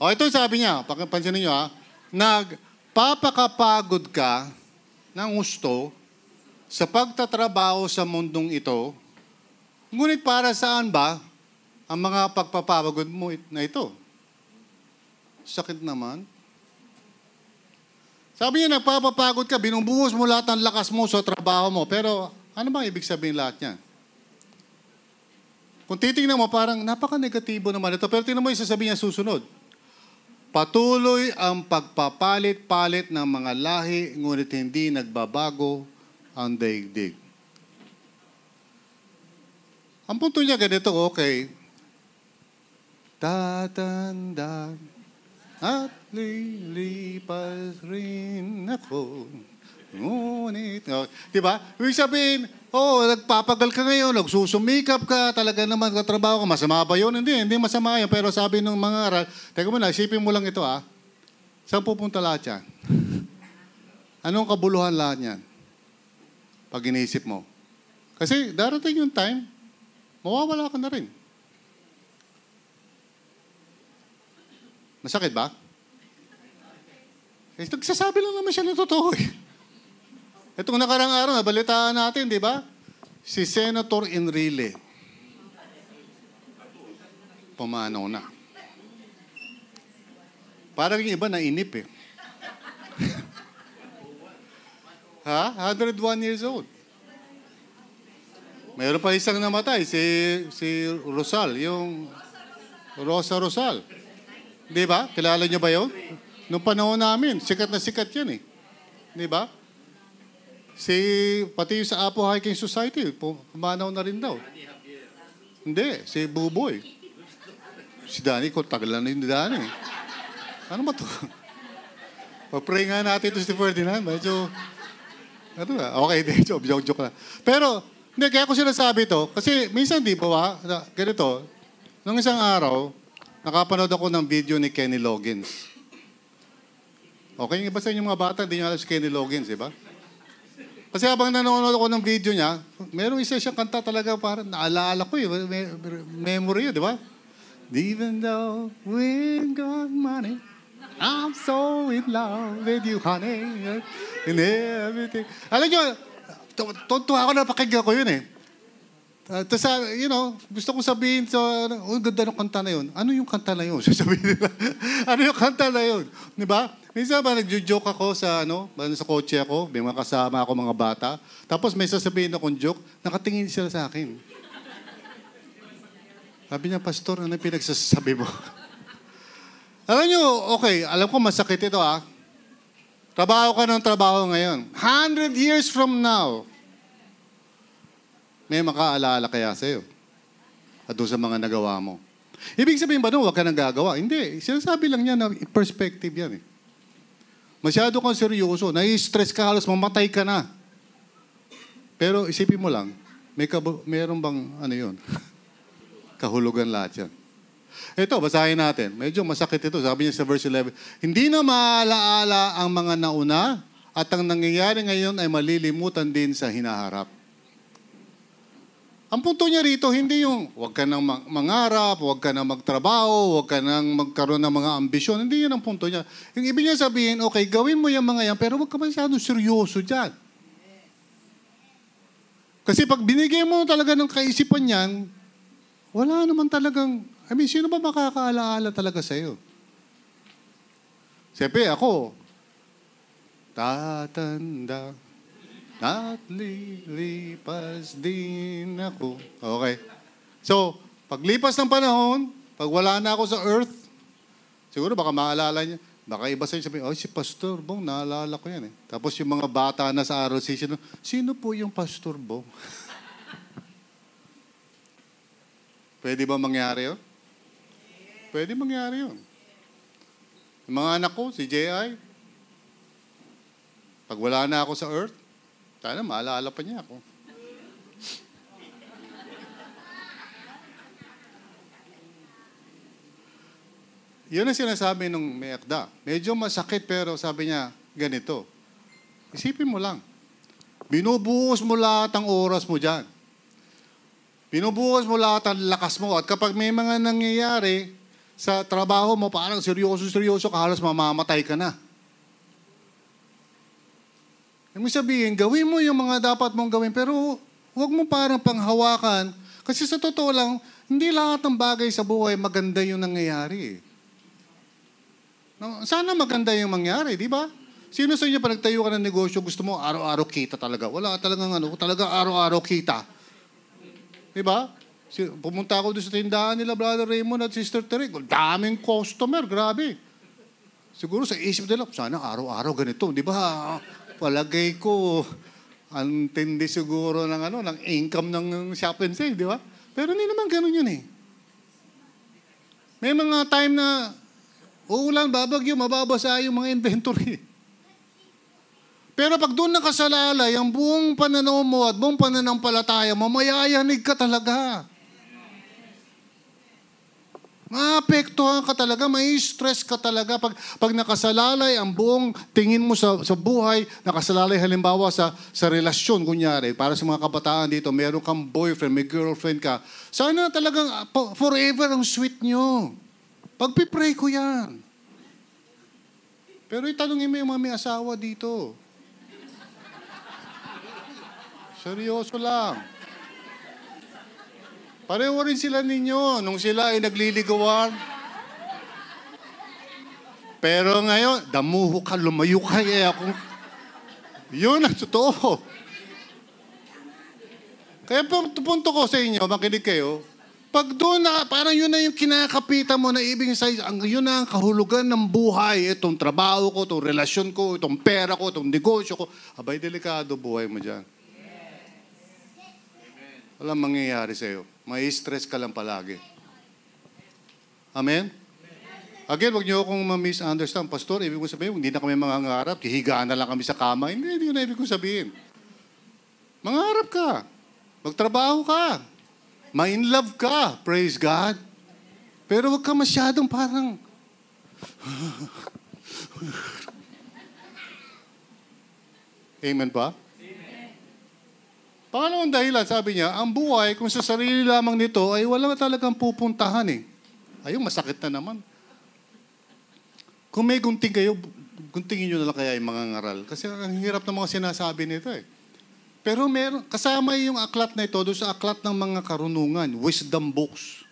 O, ito sabi niya, pansinin niyo ha, nagpapakapagod ka ng gusto sa pagtatrabaho sa mundong ito, ngunit para saan ba ang mga pagpapagod mo na ito? Sakit naman. Sabi niya, nagpapapagod ka, binubuhos mo lahat ng lakas mo sa trabaho mo. Pero ano bang ibig sabihin lahat niya? Kung titingnan mo, parang napaka-negatibo naman ito. Pero tingnan mo yung sasabihin niya susunod. Patuloy ang pagpapalit-palit ng mga lahi, ngunit hindi nagbabago ang daigdig. Ang punto niya ganito, okay. Tatanda at lilipas rin ako. Ngunit, oh, di ba? Ibig sabihin, oh, nagpapagal ka ngayon, nagsusumikap ka, talaga naman katrabaho ka, masama ba yun? Hindi, hindi masama yun. Pero sabi ng mga aral, teka muna, isipin mo lang ito ah. Saan pupunta lahat yan? Anong kabuluhan lahat yan? Pag iniisip mo. Kasi darating yung time, mawawala ka na rin. Masakit ba? Eh, nagsasabi lang naman siya ng totoo eh. Itong nakarang araw, nabalitaan natin, di ba? Si Senator Enrile. Pumanaw na. Parang yung iba nainip eh. ha? 101 years old. Mayroon pa isang namatay, si, si Rosal, yung Rosa Rosal. Di ba? Kilala niyo ba yun? Nung panahon namin, sikat na sikat yan eh. Di ba? Si, pati yung sa Apo Hiking Society, pu- pumanaw na rin daw. Hindi, si Buboy. Si Danny, kung tagalan na yung Danny. Ano ba to? Pag-pray nga natin ito si Ferdinand, medyo, ano ba? Okay, hindi, joke, joke, joke lang. Pero, hindi, kaya ko sinasabi to, kasi minsan di ba, na- ganito, nung isang araw, nakapanood ako ng video ni Kenny Loggins. Okay, yung iba sa inyo mga bata, hindi nyo alam si Kenny Loggins, di ba? Kasi habang nanonood ako ng video niya, merong isa siyang kanta talaga parang naalala ko yun. Me- memory yun, di ba? Even though we got money, I'm so in love with you, honey. And everything. Alam nyo, tu- tu- tuwa ako na pakinggan ko yun eh. Uh, Tapos, uh, you know, gusto kong sabihin sa, oh, ganda ng kanta na yun. Ano yung kanta na yun? Sasabihin nila, ano yung kanta na yun? Di ba? Minsan ba nagjo-joke ako sa, ano, ba, sa kotse ako, may mga kasama ako mga bata. Tapos may sasabihin akong joke, nakatingin sila sa akin. Sabi niya, Pastor, ano pinagsasabi mo? alam niyo, okay, alam ko masakit ito ah. Trabaho ka ng trabaho ngayon. 100 years from now, may makaalala kaya sa'yo. At doon sa mga nagawa mo. Ibig sabihin ba doon, huwag ka nang gagawa? Hindi. Sinasabi lang niya na perspective yan eh. Masyado kang seryoso. Nai-stress ka, halos mamatay ka na. Pero isipin mo lang, may kabo, meron bang ano yun? Kahulugan lahat yan. Ito, basahin natin. Medyo masakit ito. Sabi niya sa verse 11, Hindi na maalaala ang mga nauna at ang nangyayari ngayon ay malilimutan din sa hinaharap. Ang punto niya rito, hindi yung huwag ka nang mang- mangarap, huwag ka nang magtrabaho, huwag ka nang magkaroon ng mga ambisyon. Hindi yun ang punto niya. Yung ibig niya sabihin, okay, gawin mo yung mga yan, pero huwag ka masyadong seryoso dyan. Kasi pag binigay mo talaga ng kaisipan yan, wala naman talagang, I mean, sino ba makakaalaala talaga sa'yo? Siyempre, ako, tatanda, at lilipas din ako. Okay. So, paglipas ng panahon, pag wala na ako sa earth, siguro baka maalala niya, baka iba sa'yo sabihin, oh, si Pastor Bong, naalala ko yan eh. Tapos yung mga bata na sa ROC, sino, sino po yung Pastor Bong? Pwede ba mangyari yun? Pwede mangyari yun. Yung mga anak ko, si J.I., pag wala na ako sa earth, sana maalala pa niya ako. Yun ang sinasabi nung may akda. Medyo masakit pero sabi niya, ganito. Isipin mo lang. Binubuhos mo lahat ang oras mo dyan. Binubuhos mo lahat ang lakas mo. At kapag may mga nangyayari sa trabaho mo, parang seryoso-seryoso ka, halos mamamatay ka na. Ibig sabihin, gawin mo yung mga dapat mong gawin, pero huwag mo parang panghawakan. Kasi sa totoo lang, hindi lahat ng bagay sa buhay maganda yung nangyayari. Sana maganda yung mangyari, di ba? Sino sa inyo pa nagtayo ka ng negosyo, gusto mo araw-araw kita talaga? Wala talagang ano, talaga araw-araw kita. Di ba? Pumunta ako doon sa tindahan nila, Brother Raymond at Sister Terek. Daming customer, grabe. Siguro sa isip nila, sana araw-araw ganito. Di ba? Palagay ko, ang tindi siguro ng, ano, ng income ng shop and save, di ba? Pero hindi naman ganun yun eh. May mga time na uulan, babagyo, mababasa yung mga inventory. Pero pag doon nakasalalay ang buong pananaw mo at buong pananampalataya mo, mayayanig ka talaga. Maapektuhan ka talaga, may stress ka talaga. Pag, pag nakasalalay ang buong tingin mo sa, sa buhay, nakasalalay halimbawa sa, sa relasyon, kunyari, para sa mga kabataan dito, meron kang boyfriend, may girlfriend ka, sana talagang ah, forever ang sweet nyo. Pagpipray ko yan. Pero itanongin mo yung mga may asawa dito. Seryoso lang. Pareho rin sila ninyo nung sila ay nagliligawan. Pero ngayon, damuho ka, lumayo ka, eh ako. Yun ang totoo. Kaya punto ko sa inyo, makinig kayo, pag doon na, parang yun na yung kinakapitan mo na ibig sa ang yun na ang kahulugan ng buhay. Itong trabaho ko, itong relasyon ko, itong pera ko, itong negosyo ko. Abay, delikado buhay mo dyan. Walang mangyayari sa'yo. May stress ka lang palagi. Amen? Again, wag niyo akong ma-misunderstand. Pastor, ibig ko sabihin, hindi na kami mangangarap, hihigaan na lang kami sa kama. Hindi, hindi yun na ibig ko sabihin. Mangarap ka. Magtrabaho ka. Ma-in love ka. Praise God. Pero wag ka masyadong parang... Amen pa? Pangalawang dahilan, sabi niya, ang buhay, kung sa sarili lamang nito, ay wala talagang pupuntahan eh. Ayun, masakit na naman. Kung may gunting kayo, guntingin nyo na lang kaya yung mga ngaral. Kasi ang hirap ng mga sinasabi nito eh. Pero meron, kasama yung aklat na ito doon sa aklat ng mga karunungan, wisdom books.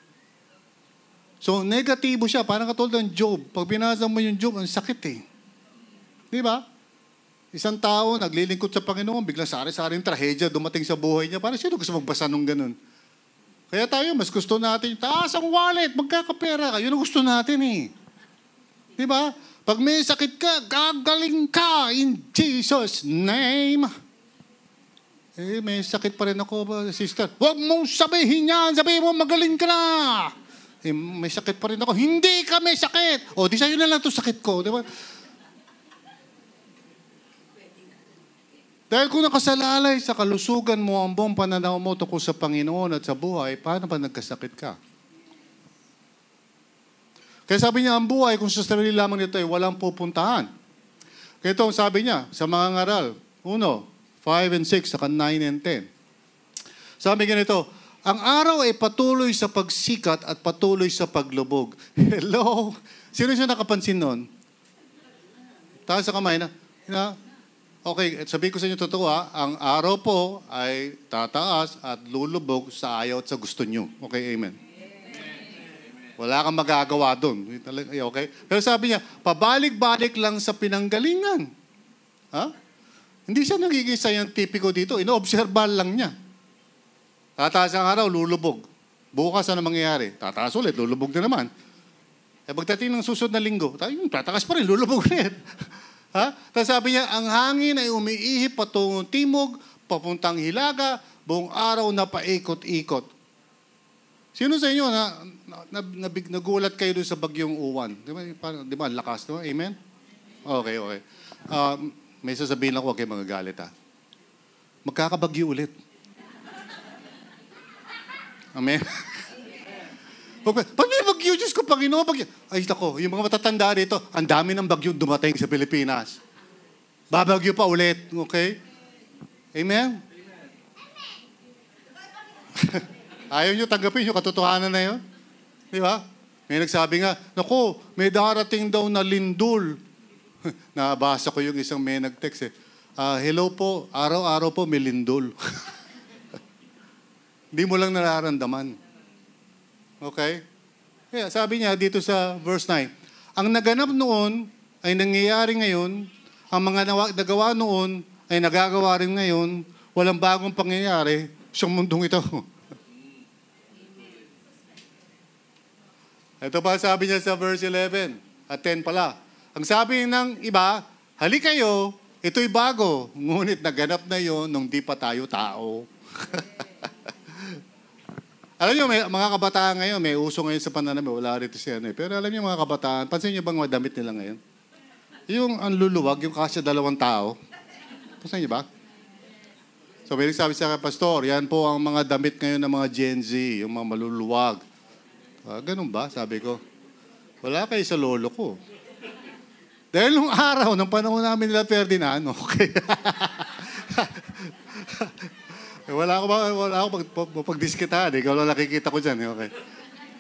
So, negatibo siya. Parang katulad ng Job. Pag binasa mo yung Job, ang sakit eh. Di ba? Isang tao, naglilingkod sa Panginoon, biglang sari-saring trahedya dumating sa buhay niya. Parang sino gusto magbasa nung ganun? Kaya tayo, mas gusto natin, taas ang wallet, magkakapera ka. Yun ang gusto natin eh. Di ba? Pag may sakit ka, gagaling ka in Jesus' name. Eh, may sakit pa rin ako, sister. Huwag mong sabihin yan. Sabihin mo, magaling ka na. Eh, may sakit pa rin ako. Hindi ka may sakit. O, di sa'yo na lang to sakit ko. Di ba? Dahil kung nakasalalay sa kalusugan mo ang buong pananaw mo tungkol sa Panginoon at sa buhay, paano ba nagkasakit ka? Kaya sabi niya, ang buhay kung sa sarili lamang nito ay walang pupuntahan. Kaya ito ang sabi niya sa mga ngaral. Uno, 5 and 6, saka 9 and 10. Sabi ganito, ang araw ay patuloy sa pagsikat at patuloy sa paglubog. Hello? Sino siya nakapansin nun? Taas sa kamay na, na Okay, sabihin ko sa inyo totoo ha, ang araw po ay tataas at lulubog sa ayaw at sa gusto nyo. Okay, amen. Wala kang magagawa doon. Okay? Pero sabi niya, pabalik-balik lang sa pinanggalingan. Ha? Hindi siya nagiging scientifico dito. Inoobserban lang niya. Tataas ang araw, lulubog. Bukas ano mangyayari? Tataas ulit, lulubog na naman. Eh pagdating ng susunod na linggo, tayo, tatakas pa rin, lulubog ulit. ha? Tapos sabi niya, ang hangin ay umiihip patungong timog, papuntang hilaga, buong araw na paikot-ikot. Sino sa inyo na, na, na, na nagulat kayo doon sa bagyong uwan? Di ba, parang, di ba, lakas, ba? Amen? Okay, okay. Um, may sasabihin ako, huwag kayo mga galit ha. Magkakabagyo ulit. Amen? Pag, may bagyo, Diyos ko, Panginoon, bagyo. Ay, nako, yung mga matatanda dito, ang dami ng bagyo dumating sa Pilipinas. Babagyo pa ulit, okay? Amen? Ayaw nyo tanggapin yung katotohanan na yun? Di ba? May nagsabi nga, naku, may darating daw na lindol. Nabasa ko yung isang may nag-text eh. Ah, hello po, araw-araw po may lindol. Hindi mo lang nararamdaman. Okay? Kaya sabi niya dito sa verse 9, ang naganap noon ay nangyayari ngayon, ang mga nagawa noon ay nagagawa rin ngayon, walang bagong pangyayari sa mundong ito. Ito pa sabi niya sa verse 11 at 10 pala. Ang sabi ng iba, hali kayo, ito'y bago, ngunit naganap na yon nung di pa tayo tao. alam niyo, may, mga kabataan ngayon, may uso ngayon sa pananamit, wala rito siya. Eh. Pero alam niyo mga kabataan, pansin niyo bang mga damit nila ngayon? Yung ang luluwag, yung kasya dalawang tao. Pansin niyo ba? So may nagsabi sa akin, Pastor, yan po ang mga damit ngayon ng mga Gen Z, yung mga maluluwag. Ah, ganun ba? Sabi ko. Wala kayo sa lolo ko. Dahil nung araw, ng panahon namin nila Ferdinand, okay. Eh, wala ako wala ako pag, pag, pagdiskitahan. Ikaw lang nakikita ko dyan. eh, Okay.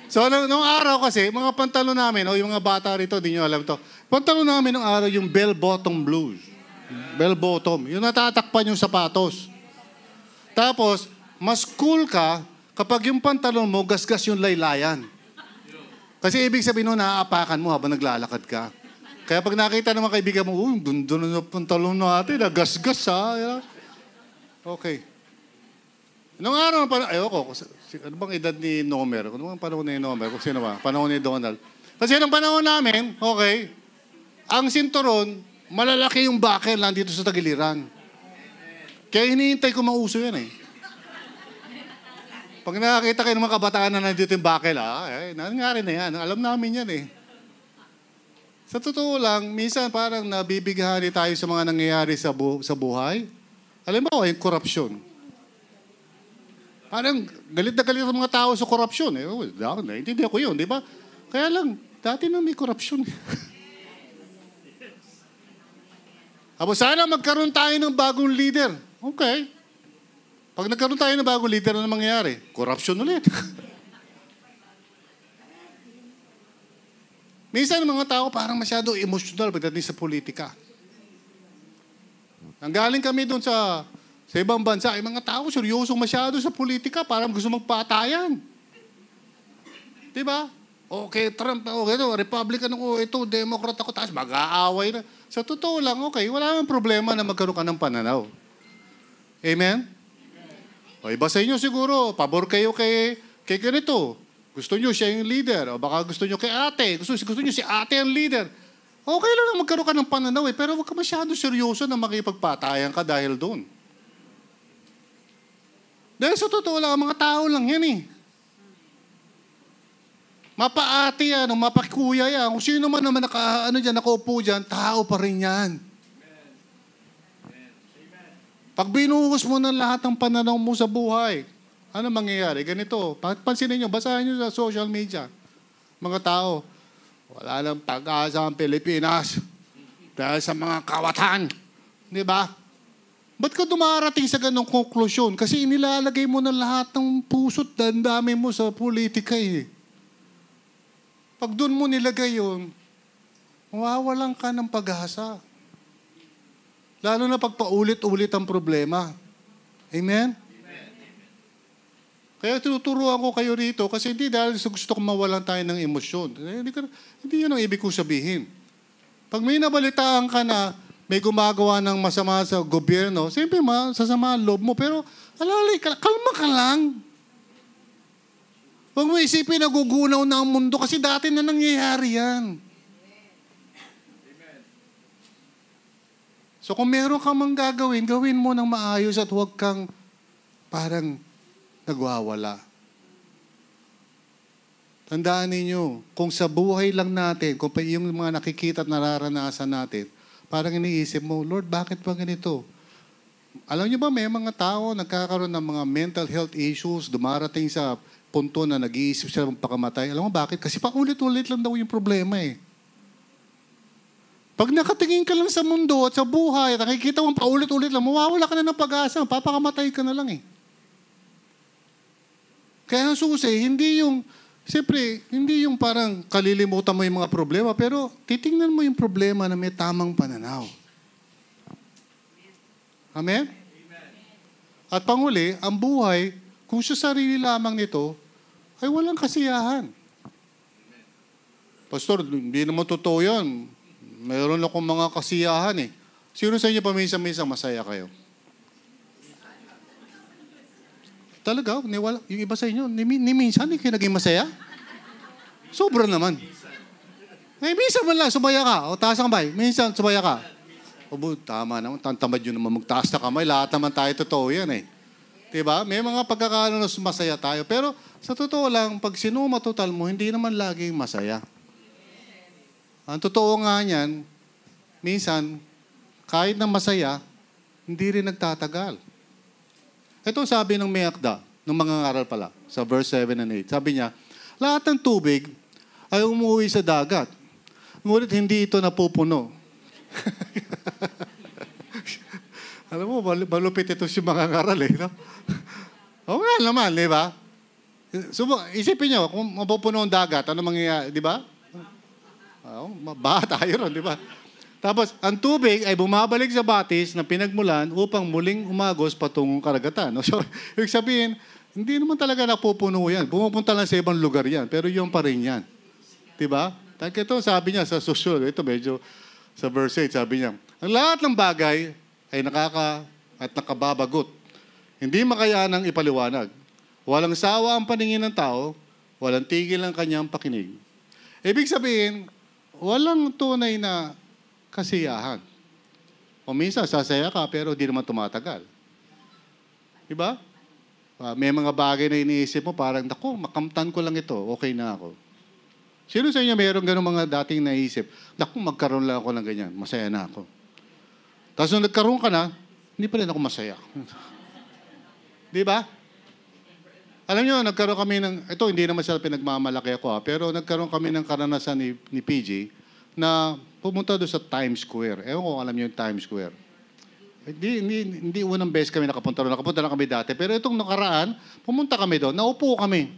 So, nung, nung araw kasi, mga pantalon namin, o yung mga bata rito, di nyo alam to. Pantalon namin nung araw, yung bell-bottom blues. Bell-bottom. Yung natatakpan yung sapatos. Tapos, mas cool ka kapag yung pantalon mo, gasgas yung laylayan. Kasi ibig sabihin nun, naaapakan mo habang naglalakad ka. Kaya pag nakita ng mga kaibigan mo, uy, dun, dun yung pantalon natin, nagasgas ha. Okay. Nung araw, pa, ayoko, si- ano bang edad ni Nomer? Ano bang panahon ni Nomer? Kung sino ba? Panahon ni Donald. Kasi nung panahon namin, okay, ang sinturon, malalaki yung buckle lang dito sa tagiliran. Kaya hinihintay ko mauso yan eh. Pag nakakita kayo ng mga kabataan na nandito yung buckle, ah, eh, nangyari na yan. Alam namin yan eh. Sa totoo lang, minsan parang nabibighani tayo sa mga nangyayari sa, bu- sa buhay. Alam mo, yung korupsyon. Parang galit na galit ang mga tao sa korupsyon. Eh, oh, naiintindihan ko yun, di ba? Kaya lang, dati na may korupsyon. Abo, sana magkaroon tayo ng bagong leader. Okay. Pag nagkaroon tayo ng bagong leader, ano mangyayari? Korupsyon ulit. Minsan mga tao parang masyado emotional pagdating sa politika. Nanggaling kami doon sa sa ibang bansa, ay mga tao seryosong masyado sa politika, parang gusto magpatayan. Di ba? Okay, Trump, okay, ito, Republican ako, ito, Democrat ako, tapos mag-aaway na. Sa totoo lang, okay, wala namang problema na magkaroon ka ng pananaw. Amen? O iba sa inyo siguro, pabor kayo kay kay ganito. Gusto nyo siya yung leader. O baka gusto nyo kay ate. Gusto, gusto nyo si ate ang leader. Okay lang na magkaroon ka ng pananaw eh. Pero huwag ka masyado seryoso na makipagpatayan ka dahil doon. Dahil sa totoo lang, ang mga tao lang yan eh. Mapaate yan, o mapakikuya yan. Kung sino man naman naka, ano dyan, nakaupo dyan, tao pa rin yan. Pag binuhos mo ng lahat ng pananaw mo sa buhay, ano mangyayari? Ganito, pa- pansinin nyo, basahin nyo sa social media. Mga tao, wala nang pag-asa ang Pilipinas dahil sa mga kawatan. Di ba? Ba't ka dumarating sa ganong konklusyon? Kasi inilalagay mo na lahat ng puso't dandami mo sa politika eh. Pag doon mo nilagay yun, mawawalan ka ng pag-asa. Lalo na pag paulit-ulit ang problema. Amen? Kaya tinuturuan ko kayo rito kasi hindi dahil gusto ko mawalan tayo ng emosyon. Eh, Hindi, ka, hindi yun ang ibig kong sabihin. Pag may nabalitaan ka na may gumagawa ng masama sa gobyerno, siyempre masasama ang loob mo. Pero alalay, ka, kalma ka lang. Huwag mo isipin na gugunaw na ang mundo kasi dati na nangyayari yan. So kung meron ka mang gagawin, gawin mo ng maayos at huwag kang parang nagwawala. Tandaan ninyo, kung sa buhay lang natin, kung yung mga nakikita at nararanasan natin, parang iniisip mo, Lord, bakit ba ganito? Alam niyo ba, may mga tao nagkakaroon ng mga mental health issues, dumarating sa punto na nag-iisip sila ng pakamatay. Alam mo bakit? Kasi paulit-ulit lang daw yung problema eh. Pag nakatingin ka lang sa mundo at sa buhay at nakikita mo paulit-ulit lang, mawawala ka na ng pag-asa, papakamatay ka na lang eh. Kaya ang susi, hindi yung, siyempre, hindi yung parang kalilimutan mo yung mga problema, pero titingnan mo yung problema na may tamang pananaw. Amen? At panguli, ang buhay, kung sa sarili lamang nito, ay walang kasiyahan. Pastor, hindi naman totoo yan. Mayroon akong mga kasiyahan eh. Sino sa inyo paminsan-minsan masaya kayo? Talaga, ni wala, yung iba sa inyo, ni, ni minsan, hindi kayo naging masaya? Sobra naman. Eh, minsan man lang, sumaya ka. O, taas ang kamay. Minsan, sumaya ka. O, bu, tama naman. Tantamad yun naman magtaas na kamay. Lahat naman tayo totoo yan eh. Diba? May mga pagkakaano na masaya tayo. Pero sa totoo lang, pag sinuma total mo, hindi naman laging masaya. Ang totoo nga niyan, minsan, kahit na masaya, hindi rin nagtatagal. Ito sabi ng Mayakda, ng mga ngaral pala, sa verse 7 and 8. Sabi niya, lahat ng tubig ay umuwi sa dagat. Ngunit hindi ito napupuno. Alam mo, mal- malupit ito si mga ngaral eh. No? Oo nga naman, di ba? Subo, isipin nyo, kung mapupuno ang dagat, ano mangyayari, di ba? Oh, baha tayo ron, di ba? Tapos, ang tubig ay bumabalik sa batis na pinagmulan upang muling umagos patungong karagatan. So, ibig sabihin, hindi naman talaga napupuno yan. Pumupunta lang sa ibang lugar yan, pero yung pa rin yan. Di ba? Tag ito, sabi niya sa social, ito medyo sa verse 8, sabi niya, ang lahat ng bagay ay nakaka at nakababagot. Hindi makayanang ipaliwanag. Walang sawa ang paningin ng tao, walang tigil ang kanyang pakinig. Ibig sabihin, walang tunay na kasiyahan. O minsan, sasaya ka, pero di naman tumatagal. Di ba? Ah, may mga bagay na iniisip mo, parang, naku, makamtan ko lang ito, okay na ako. Sino sa inyo mayroong ganun mga dating naisip? Naku, magkaroon lang ako ng ganyan, masaya na ako. Tapos nung nagkaroon ka na, hindi pa rin ako masaya. Di ba? Alam nyo, nagkaroon kami ng, ito hindi naman sila pinagmamalaki ako ha, pero nagkaroon kami ng karanasan ni, ni PG na pumunta doon sa Times Square. Ewan ko alam nyo yung Times Square. Hindi, hindi, hindi unang beses kami nakapunta doon. Nakapunta na kami dati. Pero itong nakaraan, pumunta kami doon. Naupo kami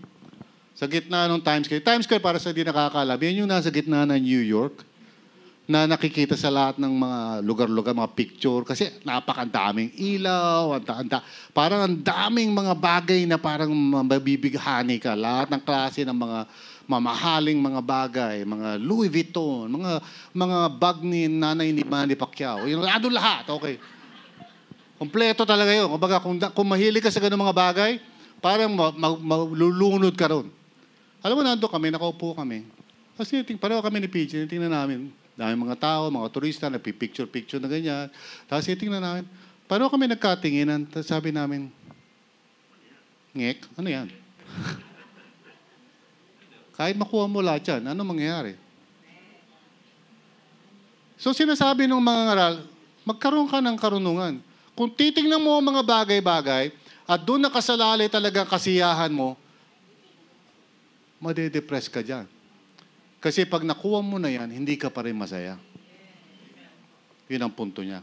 sa gitna ng Times Square. Times Square, para sa di nakakalam, yan yung nasa gitna ng New York na nakikita sa lahat ng mga lugar-lugar, mga picture. Kasi napakandaming ilaw, anda, anda, parang ang daming mga bagay na parang mabibighani ka. Lahat ng klase ng mga mamahaling mga bagay, mga Louis Vuitton, mga mga bag ni nanay ni Manny Pacquiao. Yung ano lahat, okay. Kompleto talaga yun. Kumbaga, kung, kung mahilig ka sa ganung mga bagay, Parang ma- ma- ka ron. Alam mo, nando kami, nakaupo kami. Tapos tiniting, pareho kami ni PJ, tingnan namin. Dami mga tao, mga turista, nagpipicture-picture na ganyan. Tapos tinitingnan namin. Pareho kami nagkatinginan. Tapos sabi namin, Ngek, ano yan? Kahit makuha mo lahat yan, ano mangyayari? So sinasabi ng mga ngaral, magkaroon ka ng karunungan. Kung titingnan mo ang mga bagay-bagay at doon nakasalalay talaga kasiyahan mo, madedepress ka dyan. Kasi pag nakuha mo na yan, hindi ka pa rin masaya. Yun ang punto niya.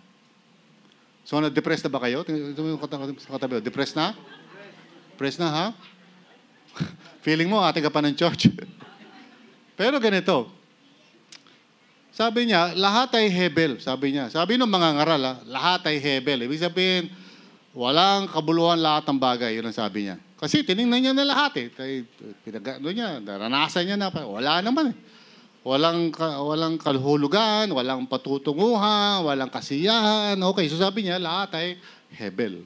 So, na-depress na ba kayo? Tingnan mo yung katabi. Depressed na? Depressed na, ha? Feeling mo, ate ka pa ng church. Pero ganito, sabi niya, lahat ay hebel, sabi niya. Sabi ng mga ngaral, ha, lahat ay hebel. Ibig sabihin, walang kabuluhan lahat ng bagay. Yun ang sabi niya. Kasi tinignan niya na lahat eh. Pinag, ano niya, naranasan niya na. Wala naman eh. Walang, ka- walang kalhulugan, walang patutunguhan, walang kasiyahan. Okay, so sabi niya, lahat ay hebel.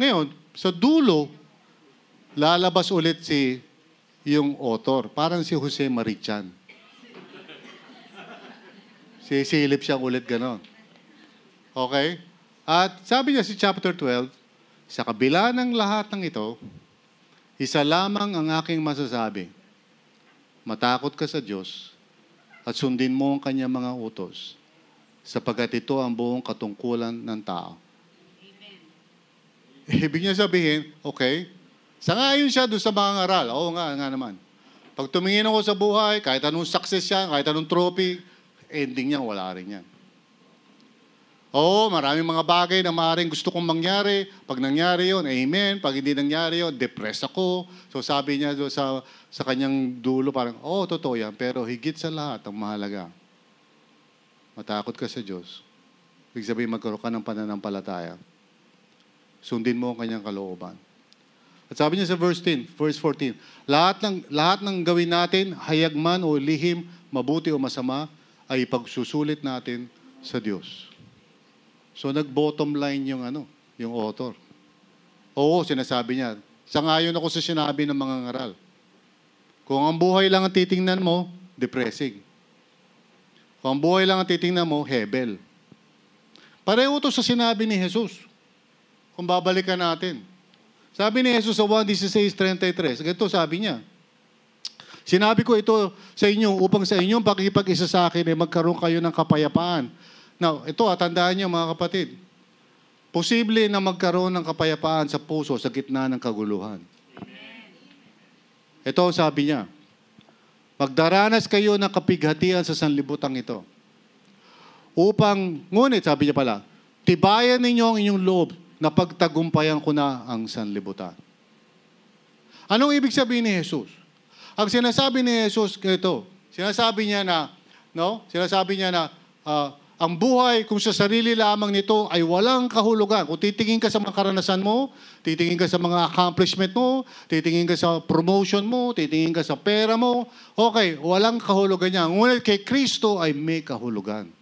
Ngayon, sa dulo, lalabas ulit si yung author. Parang si Jose Marichan. Sisilip siya ulit ganon. Okay? At sabi niya si chapter 12, sa kabila ng lahat ng ito, isa lamang ang aking masasabi. Matakot ka sa Diyos at sundin mo ang kanyang mga utos sapagkat ito ang buong katungkulan ng tao. Ibig niya sabihin, okay, sangayon siya doon sa mga ngaral. Oo nga, nga naman. Pag tumingin ako sa buhay, kahit anong success yan, kahit anong trophy, ending niya, wala rin yan. Oo, maraming mga bagay na maaaring gusto kong mangyari. Pag nangyari yon, amen. Pag hindi nangyari yon, depressed ako. So sabi niya doon sa, sa kanyang dulo, parang, oo, totoo yan. Pero higit sa lahat, ang mahalaga, matakot ka sa Diyos. Ibig sabihin, magkaroon ka ng pananampalataya. Sundin mo ang kanyang kalooban. At sabi niya sa verse 10, verse 14, lahat ng, lahat ng gawin natin, hayag man o lihim, mabuti o masama, ay pagsusulit natin sa Diyos. So nag-bottom line yung ano, yung author. Oo, sinasabi niya. Sangayon ako sa sinabi ng mga ngaral. Kung ang buhay lang ang titingnan mo, depressing. Kung ang buhay lang ang titingnan mo, hebel. Pareho to sa sinabi ni Jesus. Kung babalikan natin. Sabi ni Jesus sa 1.16.33, ganito sabi niya, Sinabi ko ito sa inyo upang sa inyong pakikipag-isa sa akin ay magkaroon kayo ng kapayapaan. Now, ito ah, tandaan niyo mga kapatid. Posible na magkaroon ng kapayapaan sa puso sa gitna ng kaguluhan. Ito ang sabi niya. Magdaranas kayo ng kapighatian sa sanlibutan ito. Upang, ngunit sabi niya pala, tibayan ninyo ang inyong loob na pagtagumpayan ko na ang sanlibutan. Anong ibig sabihin ni Jesus? Ang sinasabi ni Jesus ito, sinasabi niya na, no? Sinasabi niya na, ah, ang buhay kung sa sarili lamang nito ay walang kahulugan. Kung titingin ka sa mga karanasan mo, titingin ka sa mga accomplishment mo, titingin ka sa promotion mo, titingin ka sa pera mo, okay, walang kahulugan niya. Ngunit kay Kristo ay may kahulugan.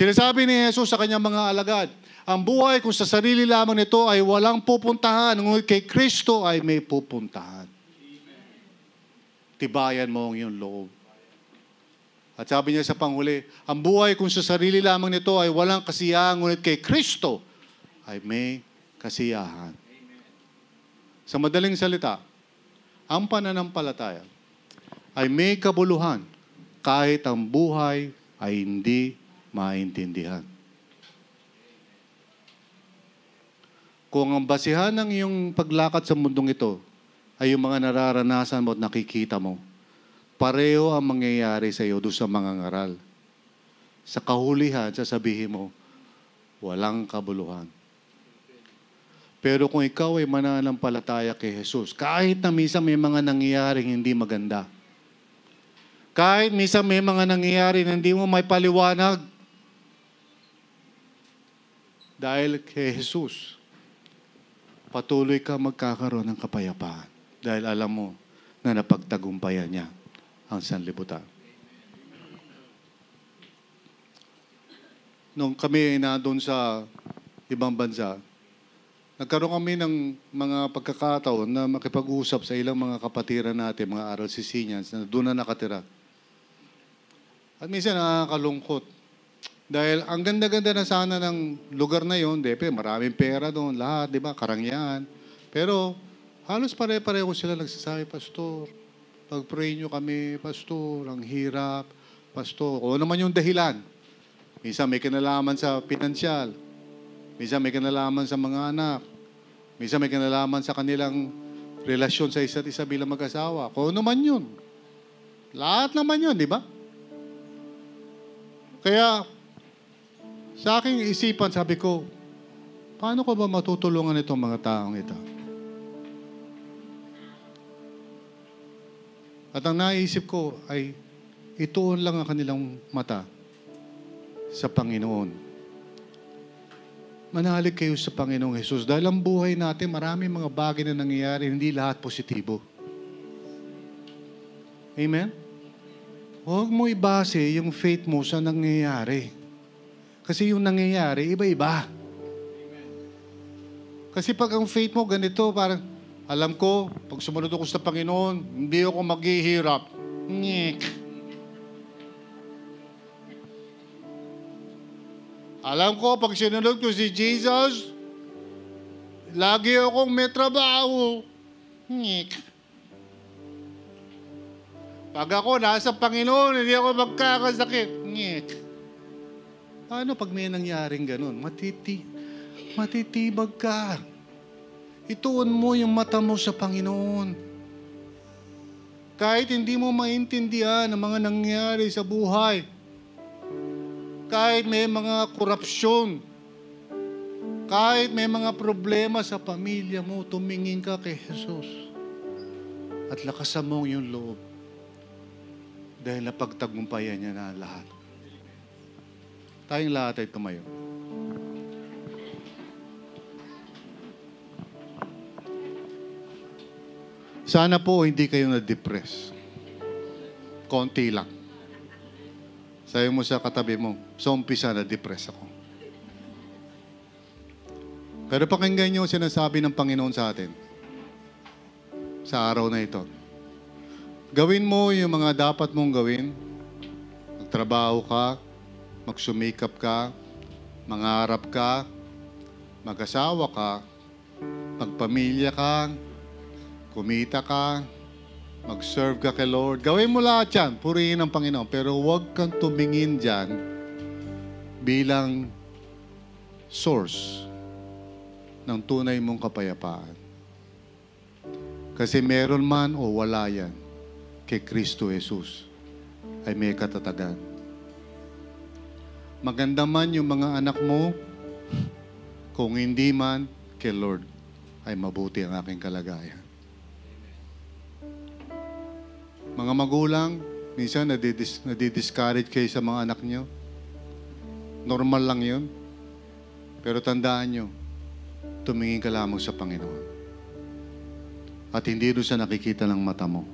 Sinasabi ni Jesus sa kanyang mga alagad, ang buhay kung sa sarili lamang nito ay walang pupuntahan, ngunit kay Kristo ay may pupuntahan. Tibayan mo ang iyong loob. At sabi niya sa panghuli, ang buhay kung sa sarili lamang nito ay walang kasiyahan, ngunit kay Kristo ay may kasiyahan. Sa madaling salita, ang pananampalataya ay may kabuluhan kahit ang buhay ay hindi maintindihan. Kung ang basihan ng iyong paglakad sa mundong ito ay yung mga nararanasan mo at nakikita mo, pareho ang mangyayari sa iyo doon sa mga ngaral. Sa kahulihan, sasabihin mo, walang kabuluhan. Pero kung ikaw ay mananampalataya kay Jesus, kahit na minsan may mga nangyayaring hindi maganda, kahit minsan may mga nangyayari na hindi mo may paliwanag, dahil kay Jesus, patuloy ka magkakaroon ng kapayapaan. Dahil alam mo na napagtagumpayan niya ang sanlibutan. Nung kami na doon sa ibang bansa, nagkaroon kami ng mga pagkakataon na makipag-usap sa ilang mga kapatiran natin, mga RLCC na doon na nakatira. At minsan nakakalungkot. Dahil ang ganda-ganda na sana ng lugar na yon, depe, maraming pera doon, lahat, di ba, karangyan. Pero halos pare-pareho sila nagsasabi, Pastor, pag-pray nyo kami, Pastor, ang hirap, Pastor. O naman yung dahilan. Minsan may kinalaman sa pinansyal. Minsan may kinalaman sa mga anak. Minsan may kinalaman sa kanilang relasyon sa isa't isa bilang mag-asawa. Kung ano man yun. Lahat naman yun, di ba? Kaya, sa aking isipan, sabi ko, paano ko ba matutulungan itong mga taong ito? At ang naisip ko ay, ituon lang ang kanilang mata sa Panginoon. Manalig kayo sa Panginoong Jesus dahil ang buhay natin, marami mga bagay na nangyayari, hindi lahat positibo. Amen? Huwag mo ibase yung faith mo sa nangyayari. Kasi yung nangyayari, iba-iba. Kasi pag ang faith mo ganito, parang, alam ko, pag sumunod ako sa Panginoon, hindi ako maghihirap. Nyek. Alam ko, pag sinunod ko si Jesus, lagi akong may trabaho. Nyek. Pag ako nasa Panginoon, hindi ako magkakasakit. Nyek. Paano pag may nangyaring ganun? Matiti, matitibag ka. Ituon mo yung mata mo sa Panginoon. Kahit hindi mo maintindihan ang mga nangyari sa buhay. Kahit may mga korupsyon. Kahit may mga problema sa pamilya mo, tumingin ka kay Jesus. At lakasan mo yung loob. Dahil napagtagumpayan niya na lahat. Tayong lahat ay tumayo. Sana po hindi kayo na-depress. Konti lang. Sabi mo sa katabi mo, sa umpisa na-depress ako. Pero pakinggan niyo sinasabi ng Panginoon sa atin sa araw na ito. Gawin mo yung mga dapat mong gawin. Magtrabaho ka, magsumikap ka, mangarap ka, mag-asawa ka, magpamilya ka, kumita ka, mag-serve ka kay Lord. Gawin mo lahat yan, purihin ang Panginoon. Pero huwag kang tumingin dyan bilang source ng tunay mong kapayapaan. Kasi meron man o wala yan kay Kristo Jesus ay may katatagan. Maganda man yung mga anak mo, kung hindi man kay Lord ay mabuti ang aking kalagayan. Mga magulang, minsan nadidis, nadidiscourage kayo sa mga anak nyo. Normal lang yun. Pero tandaan nyo, tumingin ka lamang sa Panginoon. At hindi doon sa nakikita ng mata mo.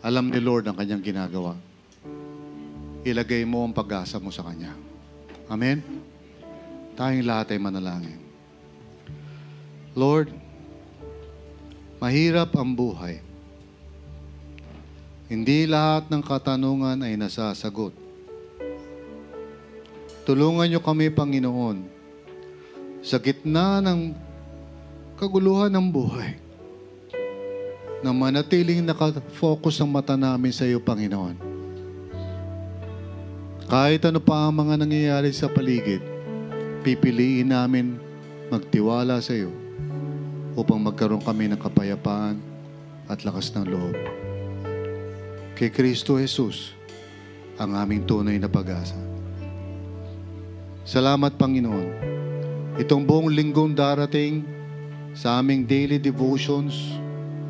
Alam ni Lord ang kanyang ginagawa. Ilagay mo ang pag-asa mo sa Kanya. Amen? Tayong lahat ay manalangin. Lord, mahirap ang buhay. Hindi lahat ng katanungan ay nasasagot. Tulungan niyo kami, Panginoon, sa gitna ng kaguluhan ng buhay, na manatiling nakafocus ang mata namin sa iyo, Panginoon. Kahit ano pa ang mga nangyayari sa paligid, pipiliin namin magtiwala sa iyo upang magkaroon kami ng kapayapaan at lakas ng loob. Kay Kristo Jesus, ang aming tunay na pag-asa. Salamat, Panginoon. Itong buong linggong darating sa aming daily devotions,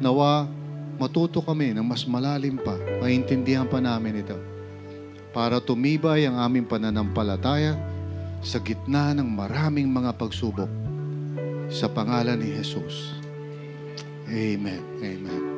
nawa matuto kami ng mas malalim pa, maintindihan pa namin ito para tumibay ang aming pananampalataya sa gitna ng maraming mga pagsubok sa pangalan ni Jesus. Amen. Amen.